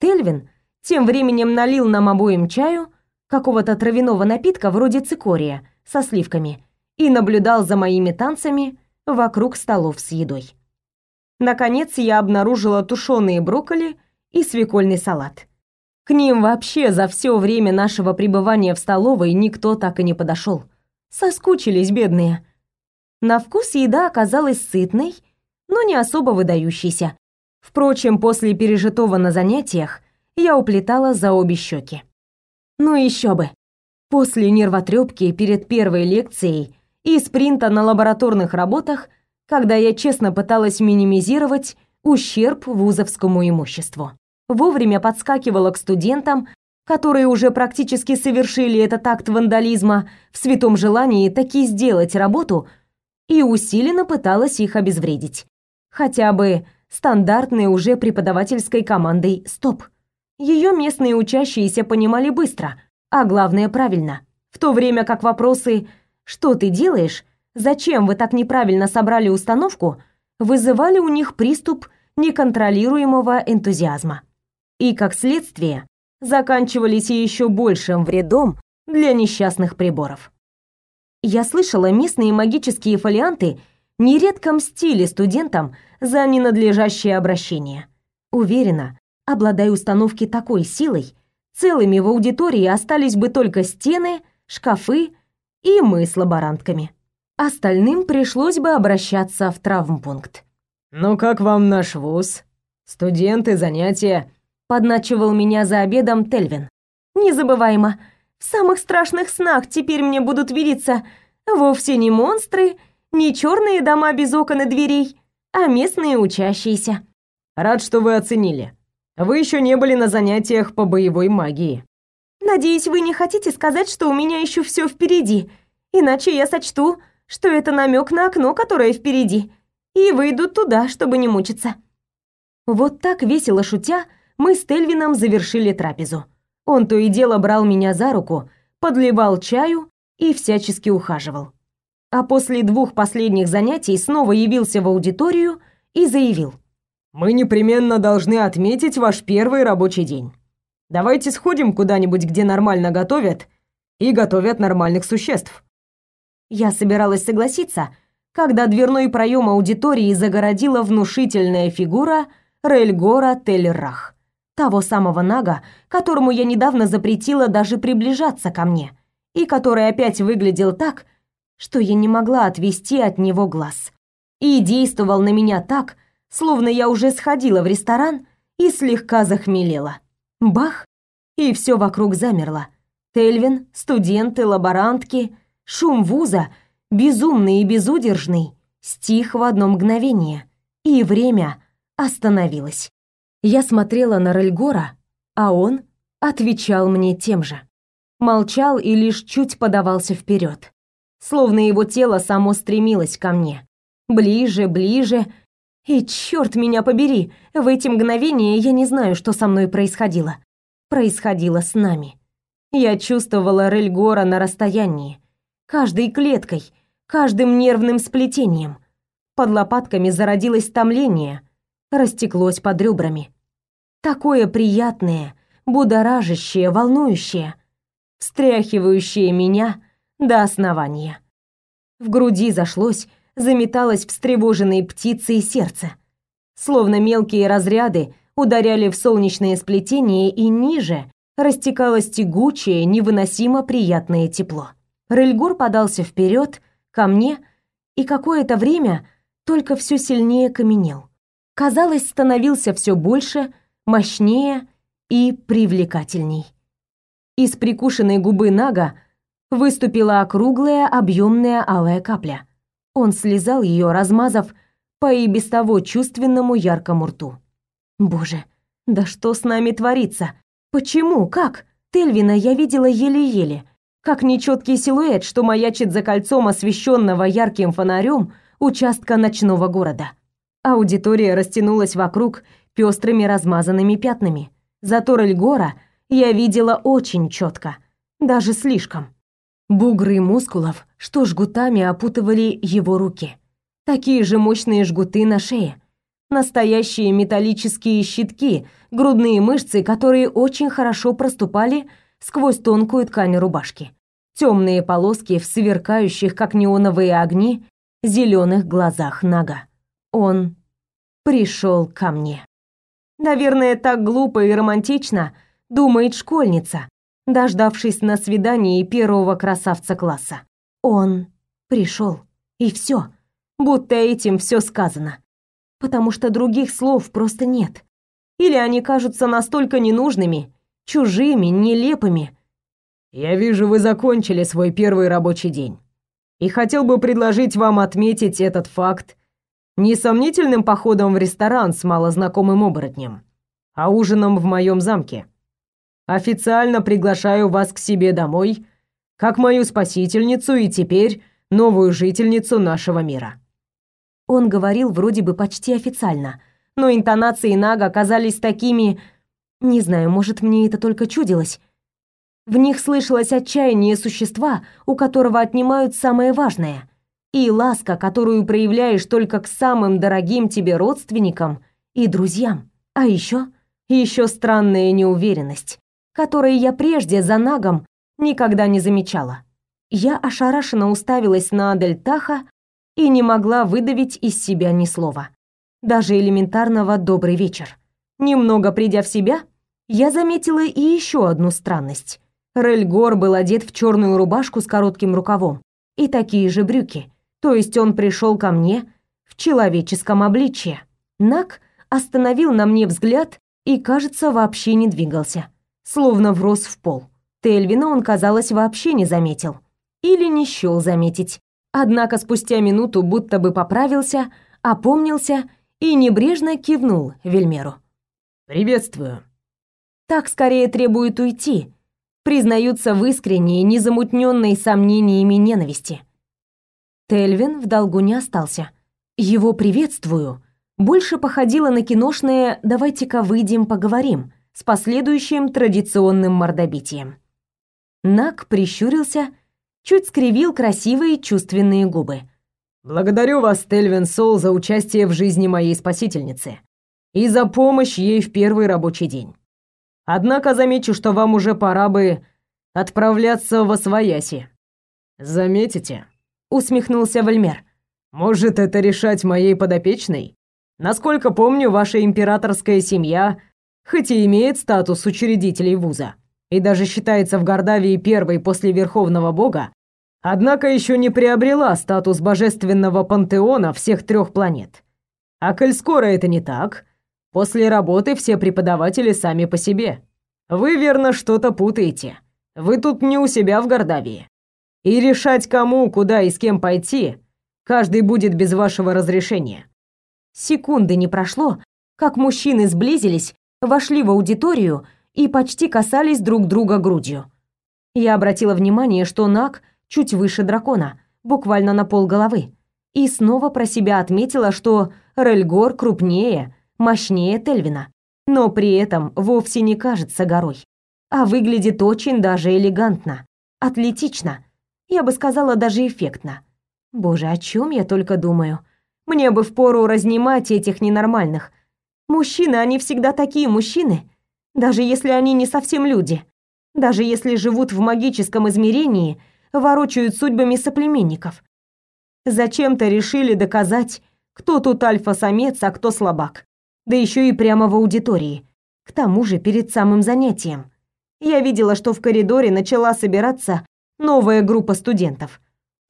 Тельвин тем временем налил нам обоим чаю, какого-то травяного напитка вроде цикория со сливками, и наблюдал за моими танцами вокруг столов с едой. Наконец я обнаружила тушеные брокколи и свекольный салат. К ним вообще за все время нашего пребывания в столовой никто так и не подошел. Соскучились бедные. На вкус еда оказалась сытной, но не особо выдающейся. Впрочем, после пережитого на занятиях я уплетала за обе щеки. Ну еще бы. После нервотрепки перед первой лекцией и спринта на лабораторных работах, когда я честно пыталась минимизировать ущерб вузовскому имуществу. Вовремя подскакивала к студентам, которые уже практически совершили этот акт вандализма в святом желании таки сделать работу, и усиленно пыталась их обезвредить. Хотя бы стандартной уже преподавательской командой «Стоп». Ее местные учащиеся понимали быстро, а главное правильно. В то время как вопросы «Что ты делаешь?», «Зачем вы так неправильно собрали установку?» вызывали у них приступ неконтролируемого энтузиазма. И, как следствие, заканчивались еще большим вредом для несчастных приборов. Я слышала, местные магические фолианты нередко мстили студентам за ненадлежащее обращение. Уверена, Обладая установки такой силой, целыми в аудитории остались бы только стены, шкафы и мы с лаборантками. Остальным пришлось бы обращаться в травмпункт. «Ну как вам наш вуз? Студенты, занятия?» Подначивал меня за обедом Тельвин. «Незабываемо. В самых страшных снах теперь мне будут видеться вовсе не монстры, не черные дома без окон и дверей, а местные учащиеся». «Рад, что вы оценили. Вы еще не были на занятиях по боевой магии. Надеюсь, вы не хотите сказать, что у меня еще все впереди, иначе я сочту, что это намек на окно, которое впереди, и выйду туда, чтобы не мучиться. Вот так весело шутя, мы с Тельвином завершили трапезу. Он то и дело брал меня за руку, подливал чаю и всячески ухаживал. А после двух последних занятий снова явился в аудиторию и заявил: мы непременно должны отметить ваш первый рабочий день. Давайте сходим куда-нибудь, где нормально готовят и готовят нормальных существ. Я собиралась согласиться, когда дверной проем аудитории загородила внушительная фигура Рельгора Теллерах, того самого нага, которому я недавно запретила даже приближаться ко мне, и который опять выглядел так, что я не могла отвести от него глаз. И действовал на меня так, словно я уже сходила в ресторан и слегка захмелела. Бах! И все вокруг замерло. Тельвин, студенты, лаборантки, шум вуза, безумный и безудержный, стих в одно мгновение. И время остановилось. Я смотрела на Рельгора, а он отвечал мне тем же. Молчал и лишь чуть подавался вперед, словно его тело само стремилось ко мне. Ближе, ближе, и черт меня побери, в эти мгновения я не знаю, что со мной происходило. Происходило с нами. Я чувствовала Рельгора на расстоянии, каждой клеткой, каждым нервным сплетением. Под лопатками зародилось томление, растеклось под ребрами. Такое приятное, будоражащее, волнующее, встряхивающее меня до основания. В груди зашлось, заметалось встревоженной птицей сердце. Словно мелкие разряды ударяли в солнечное сплетение и ниже растекалось тягучее, невыносимо приятное тепло. Рельгур подался вперед ко мне и какое-то время только все сильнее каменел. Казалось, становился все больше, мощнее и привлекательней. Из прикушенной губы Нага выступила округлая, объемная алая капля. Он слезал ее, размазав по и без того чувственному яркому рту. Боже, да что с нами творится? Почему? Как? Тельвина я видела еле-еле, как нечеткий силуэт, что маячит за кольцом освещенного ярким фонарем участка ночного города. Аудитория растянулась вокруг пестрыми размазанными пятнами. Зато Рельгора я видела очень четко, даже слишком. Бугры мускулов, что жгутами опутывали его руки. Такие же мощные жгуты на шее. Настоящие металлические щитки, грудные мышцы, которые очень хорошо проступали сквозь тонкую ткань рубашки. Темные полоски в сверкающих, как неоновые огни, зеленых глазах Нага. Он пришел ко мне. Наверное, так глупо и романтично думает школьница, дождавшись на свидании первого красавца класса. Он пришел, и все, будто этим все сказано. Потому что других слов просто нет. Или они кажутся настолько ненужными, чужими, нелепыми. Я вижу, вы закончили свой первый рабочий день. И хотел бы предложить вам отметить этот факт несомнительным походом в ресторан с малознакомым оборотнем, а ужином в моем замке. Официально приглашаю вас к себе домой, как мою спасительницу и теперь новую жительницу нашего мира». Он говорил вроде бы почти официально, но интонации Нага оказались такими... Не знаю, может, мне это только чудилось. В них слышалось отчаяние существа, у которого отнимают самое важное и ласка, которую проявляешь только к самым дорогим тебе родственникам и друзьям. А еще, еще странная неуверенность, которой я прежде за Нагом никогда не замечала. Я ошарашенно уставилась на Адельтаха и не могла выдавить из себя ни слова. Даже элементарного «добрый вечер». Немного придя в себя, я заметила и еще одну странность. Рельгор был одет в черную рубашку с коротким рукавом и такие же брюки, то есть он пришел ко мне в человеческом обличье. Нак остановил на мне взгляд и, кажется, вообще не двигался, словно врос в пол. Тельвина он, казалось, вообще не заметил. Или не счел заметить. Однако спустя минуту будто бы поправился, опомнился и небрежно кивнул Вельмеру. «Приветствую». Так скорее требует уйти, признаются в искренней, незамутненной сомнениями ненависти. Тельвин в долгу не остался. Его приветствую больше походило на киношное «давайте-ка выйдем поговорим» с последующим традиционным мордобитием. Нак прищурился, чуть скривил красивые чувственные губы. «Благодарю вас, Тельвин Сол, за участие в жизни моей спасительницы и за помощь ей в первый рабочий день. Однако замечу, что вам уже пора бы отправляться в Освояси. Заметите, усмехнулся Вальмер. Может, это решать моей подопечной? Насколько помню, ваша императорская семья хоть и имеет статус учредителей вуза и даже считается в Гордавии первой после Верховного Бога, однако еще не приобрела статус божественного пантеона всех трех планет. А коль скоро это не так, после работы все преподаватели сами по себе. Вы верно что-то путаете. Вы тут не у себя в Гордавии. И решать, кому, куда и с кем пойти, каждый будет без вашего разрешения. Секунды не прошло, как мужчины сблизились, вошли в аудиторию и почти касались друг друга грудью. Я обратила внимание, что Нак чуть выше дракона, буквально на пол головы, и снова про себя отметила, что Рельгор крупнее, мощнее Тельвина, но при этом вовсе не кажется горой, а выглядит очень даже элегантно, атлетично я бы сказала, даже эффектно. Боже, о чем я только думаю. Мне бы впору разнимать этих ненормальных. Мужчины, они всегда такие мужчины, даже если они не совсем люди. Даже если живут в магическом измерении, ворочают судьбами соплеменников. Зачем-то решили доказать, кто тут альфа-самец, а кто слабак. Да еще и прямо в аудитории. К тому же перед самым занятием. Я видела, что в коридоре начала собираться новая группа студентов.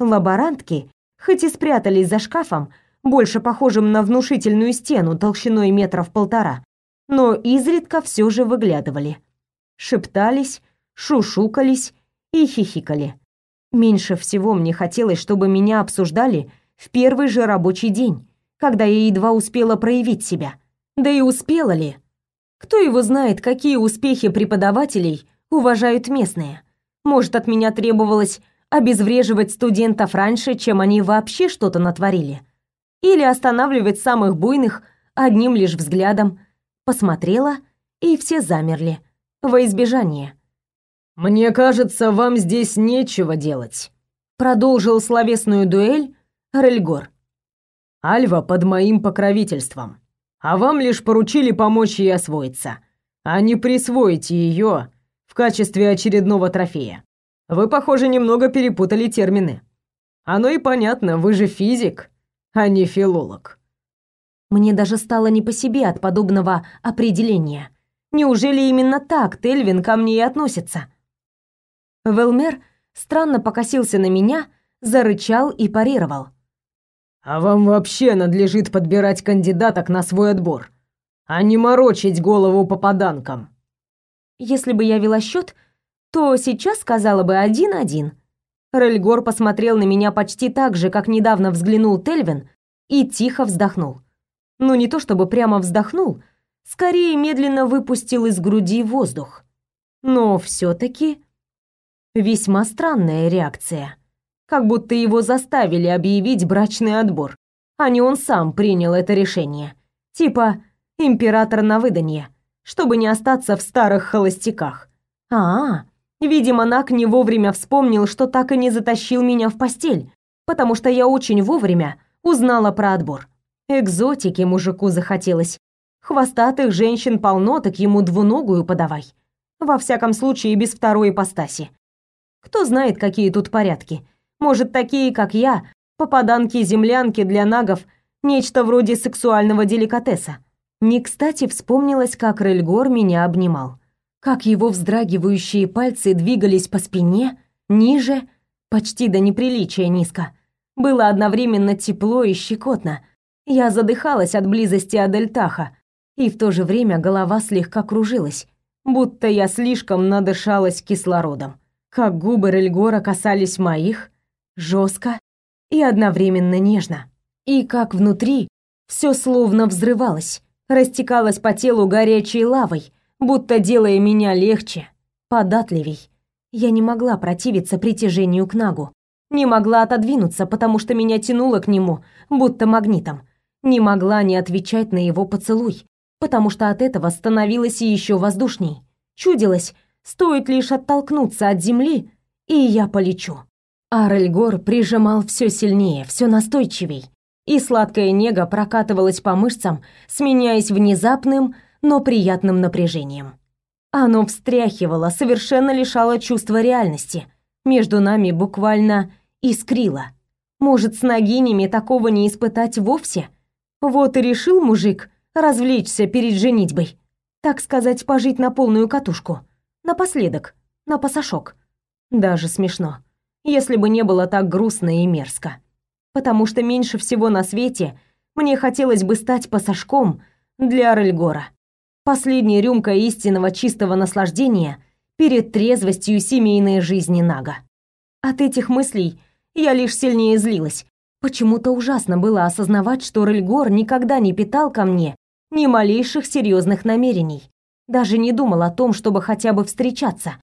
Лаборантки, хоть и спрятались за шкафом, больше похожим на внушительную стену толщиной метров полтора, но изредка все же выглядывали. Шептались, шушукались и хихикали. Меньше всего мне хотелось, чтобы меня обсуждали В первый же рабочий день, когда я едва успела проявить себя. Да и успела ли? Кто его знает, какие успехи преподавателей уважают местные? Может, от меня требовалось обезвреживать студентов раньше, чем они вообще что-то натворили? Или останавливать самых буйных одним лишь взглядом? Посмотрела, и все замерли. Во избежание. «Мне кажется, вам здесь нечего делать», — продолжил словесную дуэль Рельгор. «Альва под моим покровительством а вам лишь поручили помочь ей освоиться, а не присвоить ее качестве очередного трофея. Вы, похоже, немного перепутали термины. Оно и понятно, вы же физик, а не филолог. Мне даже стало не по себе от подобного определения. Неужели именно так Тельвин ко мне и относится? Велмер странно покосился на меня, зарычал и парировал. А вам вообще надлежит подбирать кандидаток на свой отбор, а не морочить голову попаданкам. Если бы я вела счет, то сейчас сказала бы один-один. Рельгор посмотрел на меня почти так же, как недавно взглянул Тельвин, и тихо вздохнул. Ну не то чтобы прямо вздохнул, скорее медленно выпустил из груди воздух. Но все таки весьма странная реакция как будто его заставили объявить брачный отбор, а не он сам принял это решение. Типа император на выданье, чтобы не остаться в старых холостяках. А, -а, видимо, Нак не вовремя вспомнил, что так и не затащил меня в постель, потому что я очень вовремя узнала про отбор. Экзотики мужику захотелось. Хвостатых женщин полно, так ему двуногую подавай. Во всяком случае, без второй ипостаси. Кто знает, какие тут порядки. Может, такие, как я, попаданки-землянки для нагов, нечто вроде сексуального деликатеса. Не кстати вспомнилось, как Рельгор меня обнимал. Как его вздрагивающие пальцы двигались по спине, ниже, почти до неприличия низко. Было одновременно тепло и щекотно. Я задыхалась от близости Адельтаха, и в то же время голова слегка кружилась, будто я слишком надышалась кислородом. Как губы Рельгора касались моих, жестко и одновременно нежно. И как внутри все словно взрывалось, растекалось по телу горячей лавой, будто делая меня легче, податливей. Я не могла противиться притяжению к Нагу, не могла отодвинуться, потому что меня тянуло к нему, будто магнитом. Не могла не отвечать на его поцелуй, потому что от этого становилось еще воздушней. Чудилось, стоит лишь оттолкнуться от земли, и я полечу. Арельгор прижимал все сильнее, все настойчивей, и сладкая нега прокатывалась по мышцам, сменяясь внезапным, но приятным напряжением. Оно встряхивало, совершенно лишало чувства реальности. Между нами буквально искрило. Может, с ногинями такого не испытать вовсе? Вот и решил мужик развлечься перед женитьбой. Так сказать, пожить на полную катушку. Напоследок, на пасашок. Даже смешно если бы не было так грустно и мерзко. Потому что меньше всего на свете мне хотелось бы стать пассажком для Рельгора. Последняя рюмка истинного чистого наслаждения перед трезвостью семейной жизни Нага. От этих мыслей я лишь сильнее злилась. Почему-то ужасно было осознавать, что Рельгор никогда не питал ко мне ни малейших серьезных намерений. Даже не думал о том, чтобы хотя бы встречаться.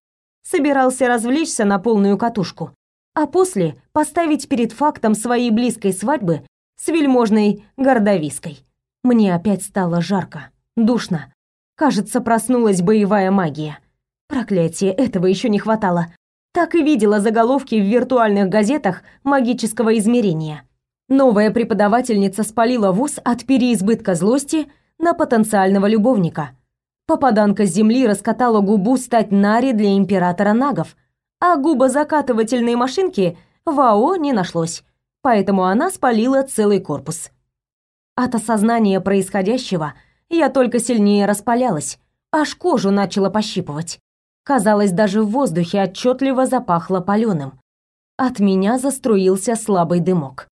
Собирался развлечься на полную катушку а после поставить перед фактом своей близкой свадьбы с вельможной гордовиской. Мне опять стало жарко, душно. Кажется, проснулась боевая магия. Проклятие, этого еще не хватало. Так и видела заголовки в виртуальных газетах магического измерения. Новая преподавательница спалила вуз от переизбытка злости на потенциального любовника. Попаданка с земли раскатала губу стать Нари для императора нагов – а губозакатывательной машинки в АО не нашлось, поэтому она спалила целый корпус. От осознания происходящего я только сильнее распалялась, аж кожу начала пощипывать. Казалось, даже в воздухе отчетливо запахло паленым. От меня заструился слабый дымок.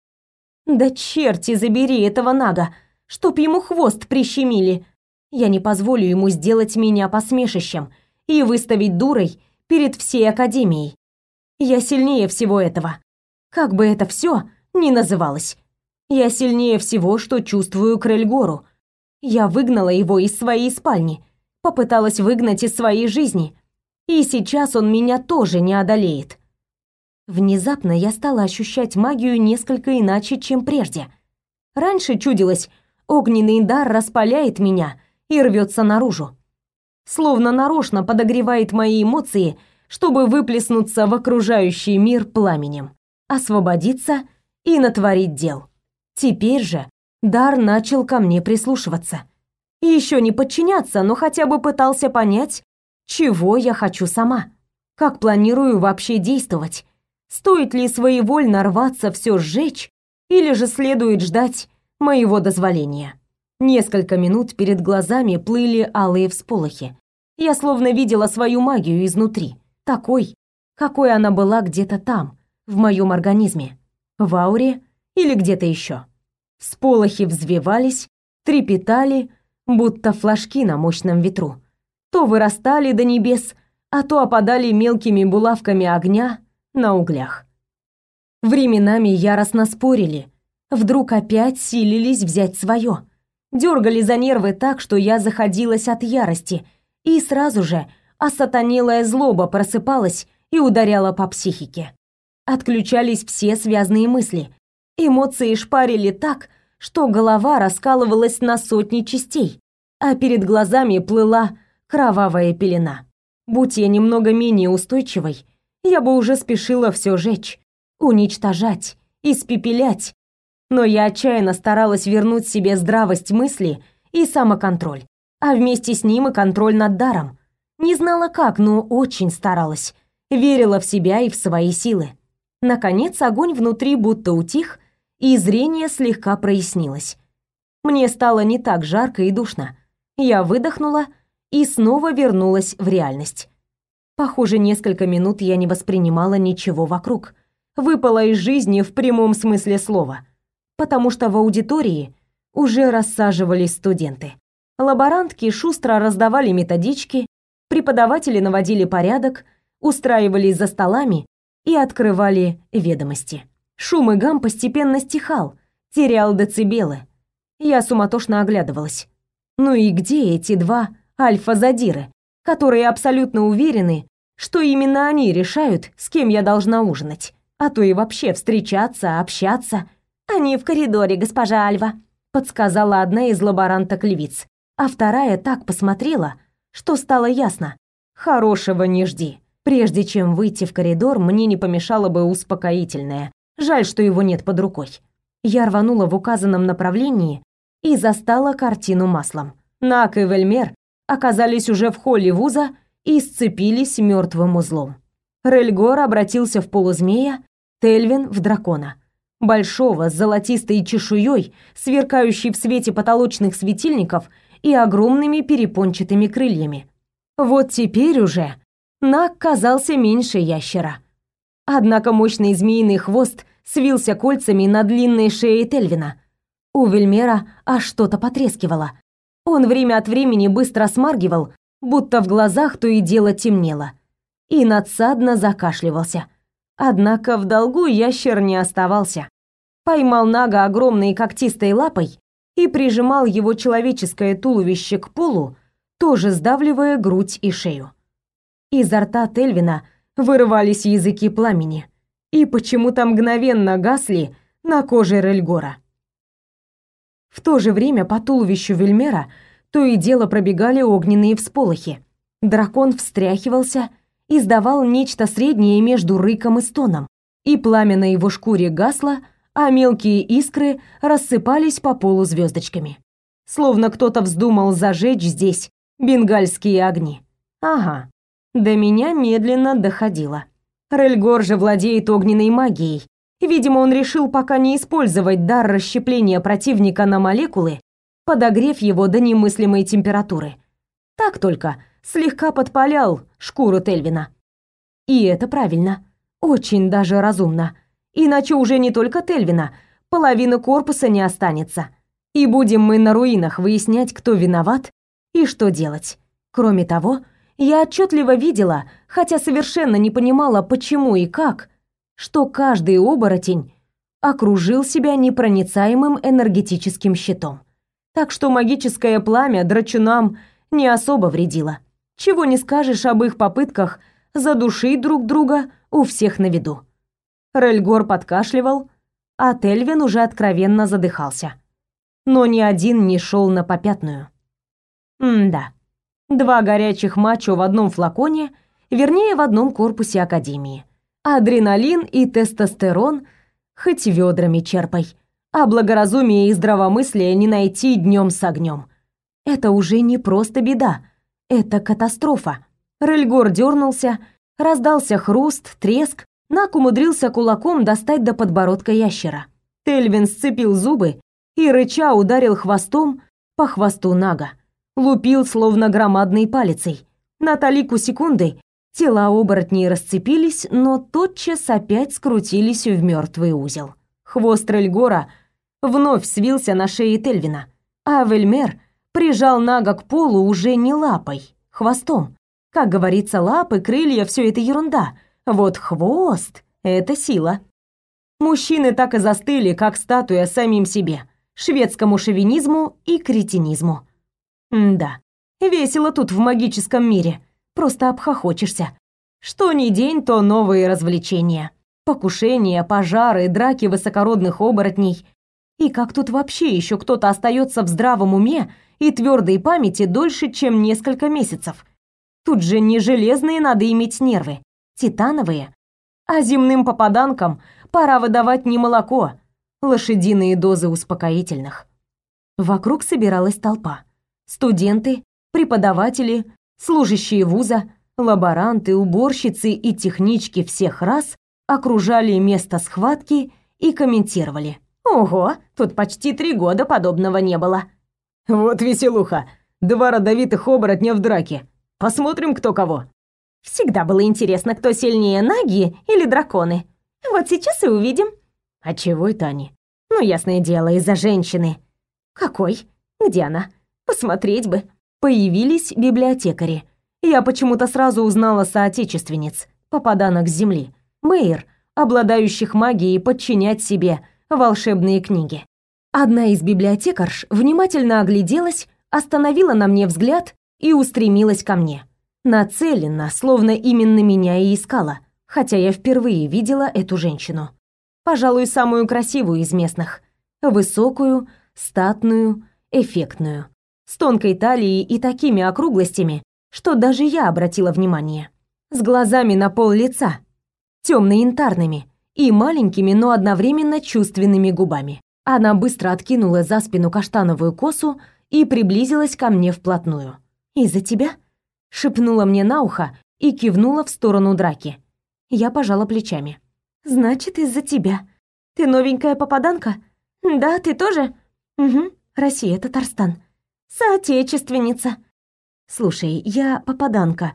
Да черти забери этого нага, чтоб ему хвост прищемили. Я не позволю ему сделать меня посмешищем и выставить дурой перед всей академией. Я сильнее всего этого. Как бы это все ни называлось. Я сильнее всего, что чувствую к Рельгору. Я выгнала его из своей спальни, попыталась выгнать из своей жизни. И сейчас он меня тоже не одолеет. Внезапно я стала ощущать магию несколько иначе, чем прежде. Раньше чудилось, огненный дар распаляет меня и рвется наружу. Словно нарочно подогревает мои эмоции, чтобы выплеснуться в окружающий мир пламенем, освободиться и натворить дел. Теперь же дар начал ко мне прислушиваться. Еще не подчиняться, но хотя бы пытался понять, чего я хочу сама, как планирую вообще действовать, стоит ли своевольно рваться все сжечь или же следует ждать моего дозволения. Несколько минут перед глазами плыли алые всполохи. Я словно видела свою магию изнутри, такой, какой она была где-то там, в моем организме, в ауре или где-то еще. Всполохи взвивались, трепетали, будто флажки на мощном ветру. То вырастали до небес, а то опадали мелкими булавками огня на углях. Временами яростно спорили, вдруг опять силились взять свое. Дергали за нервы так, что я заходилась от ярости, и сразу же осатанелая злоба просыпалась и ударяла по психике. Отключались все связные мысли. Эмоции шпарили так, что голова раскалывалась на сотни частей, а перед глазами плыла кровавая пелена. Будь я немного менее устойчивой, я бы уже спешила все жечь, уничтожать, испепелять. Но я отчаянно старалась вернуть себе здравость мысли и самоконтроль, а вместе с ним и контроль над даром. Не знала как, но очень старалась. Верила в себя и в свои силы. Наконец огонь внутри будто утих, и зрение слегка прояснилось. Мне стало не так жарко и душно. Я выдохнула и снова вернулась в реальность. Похоже, несколько минут я не воспринимала ничего вокруг. Выпала из жизни в прямом смысле слова. Потому что в аудитории уже рассаживались студенты. Лаборантки шустро раздавали методички, преподаватели наводили порядок, устраивались за столами и открывали ведомости. Шум и гам постепенно стихал, терял децибелы. Я суматошно оглядывалась. Ну и где эти два альфа-задиры, которые абсолютно уверены, что именно они решают, с кем я должна ужинать, а то и вообще встречаться, общаться. Они в коридоре, госпожа Альва, подсказала одна из лаборанток-львиц, а вторая так посмотрела, что стало ясно. Хорошего не жди. Прежде чем выйти в коридор, мне не помешало бы успокоительное. Жаль, что его нет под рукой. Я рванула в указанном направлении и застала картину маслом. Нак и Вельмер оказались уже в холле вуза и сцепились мертвым узлом. Рельгор обратился в полузмея, Тельвин в дракона. Большого, с золотистой чешуей, сверкающей в свете потолочных светильников и огромными перепончатыми крыльями. Вот теперь уже Нак казался меньше ящера. Однако мощный змеиный хвост свился кольцами на длинной шее Тельвина. У Вельмера аж что-то потрескивало. Он время от времени быстро смаргивал, будто в глазах то и дело темнело. И надсадно закашливался. Однако в долгу ящер не оставался. Поймал Нага огромной когтистой лапой и прижимал его человеческое туловище к полу, тоже сдавливая грудь и шею. Изо рта Тельвина вырывались языки пламени и почему-то мгновенно гасли на коже Рельгора. В то же время по туловищу Вельмера то и дело пробегали огненные всполохи. Дракон встряхивался, издавал нечто среднее между рыком и стоном, и пламя на его шкуре гасло, а мелкие искры рассыпались по полу звездочками. Словно кто-то вздумал зажечь здесь бенгальские огни. Ага, до меня медленно доходило. Рельгор же владеет огненной магией. Видимо, он решил пока не использовать дар расщепления противника на молекулы, подогрев его до немыслимой температуры. Так только слегка подпалял шкуру Тельвина. И это правильно. Очень даже разумно. Иначе уже не только Тельвина, половина корпуса не останется. И будем мы на руинах выяснять, кто виноват и что делать. Кроме того, я отчетливо видела, хотя совершенно не понимала, почему и как, что каждый оборотень окружил себя непроницаемым энергетическим щитом. Так что магическое пламя драчунам не особо вредило. Чего не скажешь об их попытках задушить друг друга у всех на виду. Рельгор подкашливал, а Тельвин уже откровенно задыхался. Но ни один не шел на попятную. М-да. Два горячих мачо в одном флаконе, вернее, в одном корпусе Академии. Адреналин и тестостерон хоть ведрами черпай, а благоразумие и здравомыслие не найти днем с огнем. Это уже не просто беда, это катастрофа. Рельгор дернулся, раздался хруст, треск, Нак умудрился кулаком достать до подбородка ящера. Тельвин сцепил зубы и рыча ударил хвостом по хвосту Нага. Лупил словно громадной палицей. На талику секунды тела оборотней расцепились, но тотчас опять скрутились в мертвый узел. Хвост Рельгора вновь свился на шее Тельвина, а Вельмер прижал Нага к полу уже не лапой, хвостом. Как говорится, лапы, крылья все это ерунда. Вот хвост это сила. Мужчины так и застыли, как статуя самим себе, шведскому шовинизму и кретинизму. М да. Весело тут в магическом мире. Просто обхохочешься. Что ни день, то новые развлечения. Покушения, пожары, драки высокородных оборотней. И как тут вообще еще кто-то остается в здравом уме и твердой памяти дольше, чем несколько месяцев? Тут же не железные надо иметь нервы, титановые. А земным попаданкам пора выдавать не молоко, лошадиные дозы успокоительных. Вокруг собиралась толпа. Студенты, преподаватели, служащие вуза, лаборанты, уборщицы и технички всех рас окружали место схватки и комментировали. «Ого, тут почти три года подобного не было». «Вот веселуха! Два родовитых оборотня в драке. Посмотрим, кто кого». Всегда было интересно, кто сильнее, наги или драконы. Вот сейчас и увидим. А чего это они? Ну, ясное дело, из-за женщины. Какой? Где она? Посмотреть бы. Появились библиотекари. Я почему-то сразу узнала соотечественниц, попаданок с земли. Мэйр, обладающих магией подчинять себе волшебные книги. Одна из библиотекарш внимательно огляделась, остановила на мне взгляд и устремилась ко мне. Нацеленно, словно именно меня и искала, хотя я впервые видела эту женщину. Пожалуй, самую красивую из местных. Высокую, статную, эффектную с тонкой талией и такими округлостями, что даже я обратила внимание. С глазами на пол лица, темно-янтарными и маленькими, но одновременно чувственными губами. Она быстро откинула за спину каштановую косу и приблизилась ко мне вплотную. «Из-за тебя?» — шепнула мне на ухо и кивнула в сторону драки. Я пожала плечами. «Значит, из-за тебя. Ты новенькая попаданка?» «Да, ты тоже?» «Угу, Россия, Татарстан соотечественница. Слушай, я попаданка,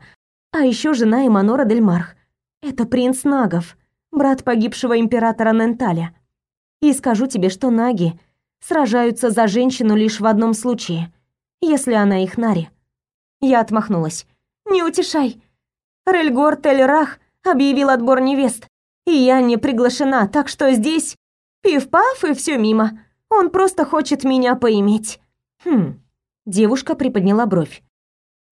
а еще жена Эманора Дельмарх. Это принц Нагов, брат погибшего императора Ненталя. И скажу тебе, что наги сражаются за женщину лишь в одном случае, если она их нари. Я отмахнулась. Не утешай. Рельгор Телерах объявил отбор невест, и я не приглашена, так что здесь пиф-паф и все мимо. Он просто хочет меня поиметь. Хм, Девушка приподняла бровь.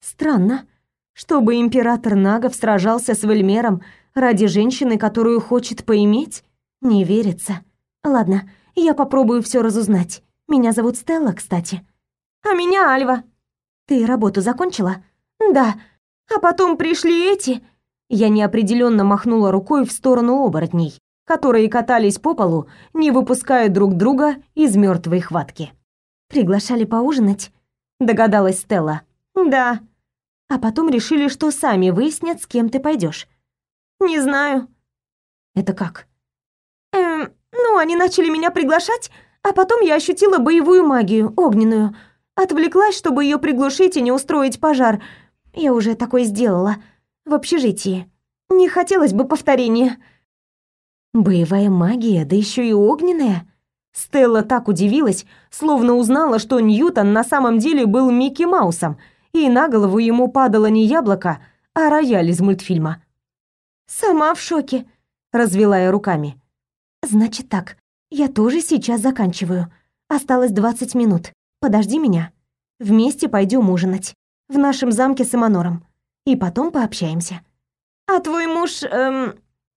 Странно, чтобы император Нагов сражался с Вельмером ради женщины, которую хочет поиметь? Не верится. Ладно, я попробую все разузнать. Меня зовут Стелла, кстати. А меня Альва. Ты работу закончила? Да. А потом пришли эти. Я неопределенно махнула рукой в сторону оборотней, которые катались по полу, не выпуская друг друга из мертвой хватки. Приглашали поужинать догадалась Стелла. Да. А потом решили, что сами выяснят, с кем ты пойдешь. Не знаю. Это как? Эм, ну, они начали меня приглашать, а потом я ощутила боевую магию, огненную. Отвлеклась, чтобы ее приглушить и не устроить пожар. Я уже такое сделала. В общежитии. Не хотелось бы повторения. Боевая магия, да еще и огненная. Стелла так удивилась, словно узнала, что Ньютон на самом деле был Микки Маусом, и на голову ему падало не яблоко, а рояль из мультфильма. «Сама в шоке», — развела я руками. «Значит так, Я тоже сейчас заканчиваю. Осталось 20 минут. Подожди меня. Вместе пойдем ужинать. В нашем замке с Эманором. И потом пообщаемся. А твой муж, эм...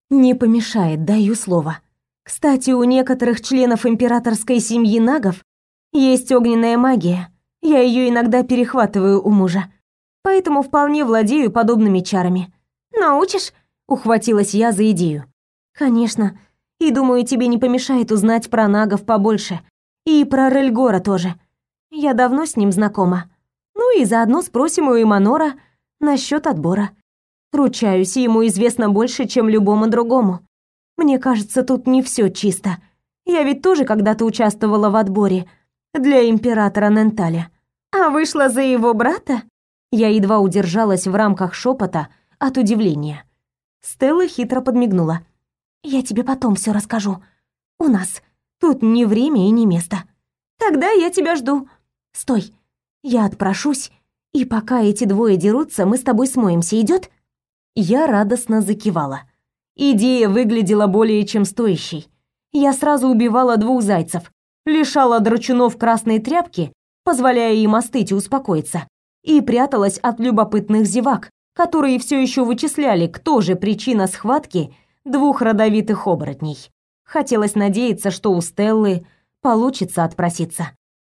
Не помешает, даю слово. Кстати, у некоторых членов императорской семьи нагов есть огненная магия. Я ее иногда перехватываю у мужа. Поэтому вполне владею подобными чарами. Научишь? Ухватилась я за идею. Конечно. И думаю, тебе не помешает узнать про нагов побольше. И про Рельгора тоже. Я давно с ним знакома. Ну и заодно спросим у Иманора насчет отбора. Ручаюсь, ему известно больше, чем любому другому. Мне кажется, тут не все чисто. Я ведь тоже когда-то участвовала в отборе для императора Ненталя. А вышла за его брата? Я едва удержалась в рамках шепота от удивления. Стелла хитро подмигнула. Я тебе потом все расскажу. У нас тут не время и не место. Тогда я тебя жду. Стой. Я отпрошусь, и пока эти двое дерутся, мы с тобой смоемся. Идет? Я радостно закивала. Идея выглядела более чем стоящей. Я сразу убивала двух зайцев, лишала драчунов красной тряпки, позволяя им остыть и успокоиться, и пряталась от любопытных зевак, которые все еще вычисляли, кто же причина схватки двух родовитых оборотней. Хотелось надеяться, что у Стеллы получится отпроситься.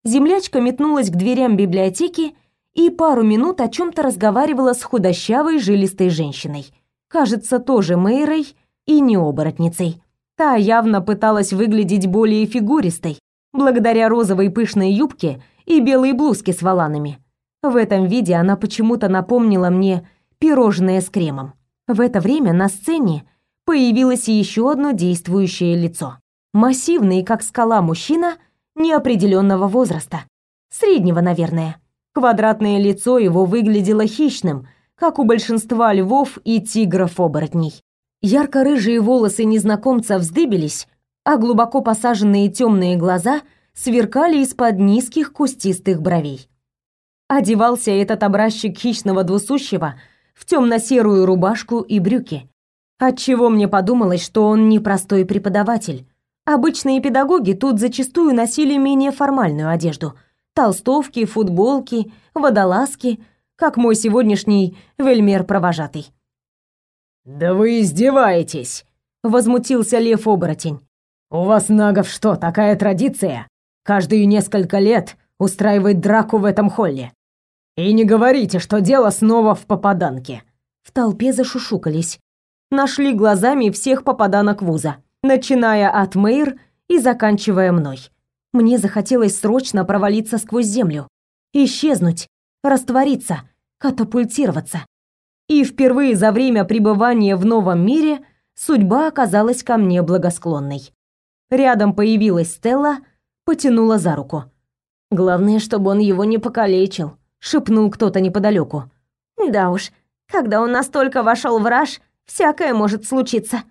Землячка метнулась к дверям библиотеки и пару минут о чем то разговаривала с худощавой жилистой женщиной. Кажется, тоже Мэйрой и не оборотницей. Та явно пыталась выглядеть более фигуристой, благодаря розовой пышной юбке и белой блузке с воланами. В этом виде она почему-то напомнила мне пирожное с кремом. В это время на сцене появилось еще одно действующее лицо. Массивный, как скала, мужчина неопределенного возраста. Среднего, наверное. Квадратное лицо его выглядело хищным, как у большинства львов и тигров-оборотней. Ярко-рыжие волосы незнакомца вздыбились, а глубоко посаженные темные глаза сверкали из-под низких кустистых бровей. Одевался этот образчик хищного двусущего в темно-серую рубашку и брюки, отчего мне подумалось, что он не простой преподаватель. Обычные педагоги тут зачастую носили менее формальную одежду – толстовки, футболки, водолазки, как мой сегодняшний вельмер-провожатый. «Да вы издеваетесь!» — возмутился лев-оборотень. «У вас, нагов, что, такая традиция? Каждые несколько лет устраивать драку в этом холле. И не говорите, что дело снова в попаданке». В толпе зашушукались. Нашли глазами всех попаданок вуза, начиная от Мэйр и заканчивая мной. Мне захотелось срочно провалиться сквозь землю, исчезнуть, раствориться, катапультироваться. И впервые за время пребывания в новом мире судьба оказалась ко мне благосклонной. Рядом появилась Стелла, потянула за руку. Главное, чтобы он его не покалечил, шепнул кто-то неподалеку. Да уж, когда он настолько вошел в раж, всякое может случиться.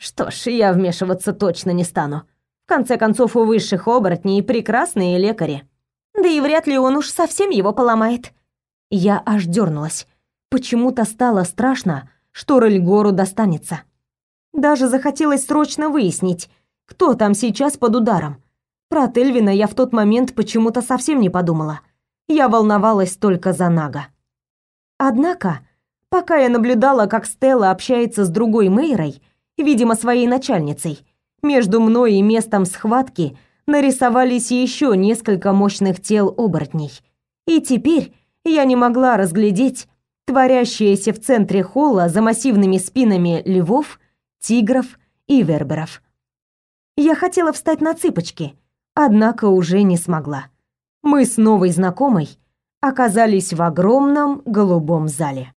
Что ж, я вмешиваться точно не стану конце концов, у высших оборотней прекрасные лекари. Да и вряд ли он уж совсем его поломает. Я аж дернулась. Почему-то стало страшно, что Рельгору достанется. Даже захотелось срочно выяснить, кто там сейчас под ударом. Про Тельвина я в тот момент почему-то совсем не подумала. Я волновалась только за Нага. Однако, пока я наблюдала, как Стелла общается с другой Мейрой, видимо, своей начальницей, между мной и местом схватки нарисовались еще несколько мощных тел оборотней. И теперь я не могла разглядеть творящееся в центре холла за массивными спинами львов, тигров и верберов. Я хотела встать на цыпочки, однако уже не смогла. Мы с новой знакомой оказались в огромном голубом зале.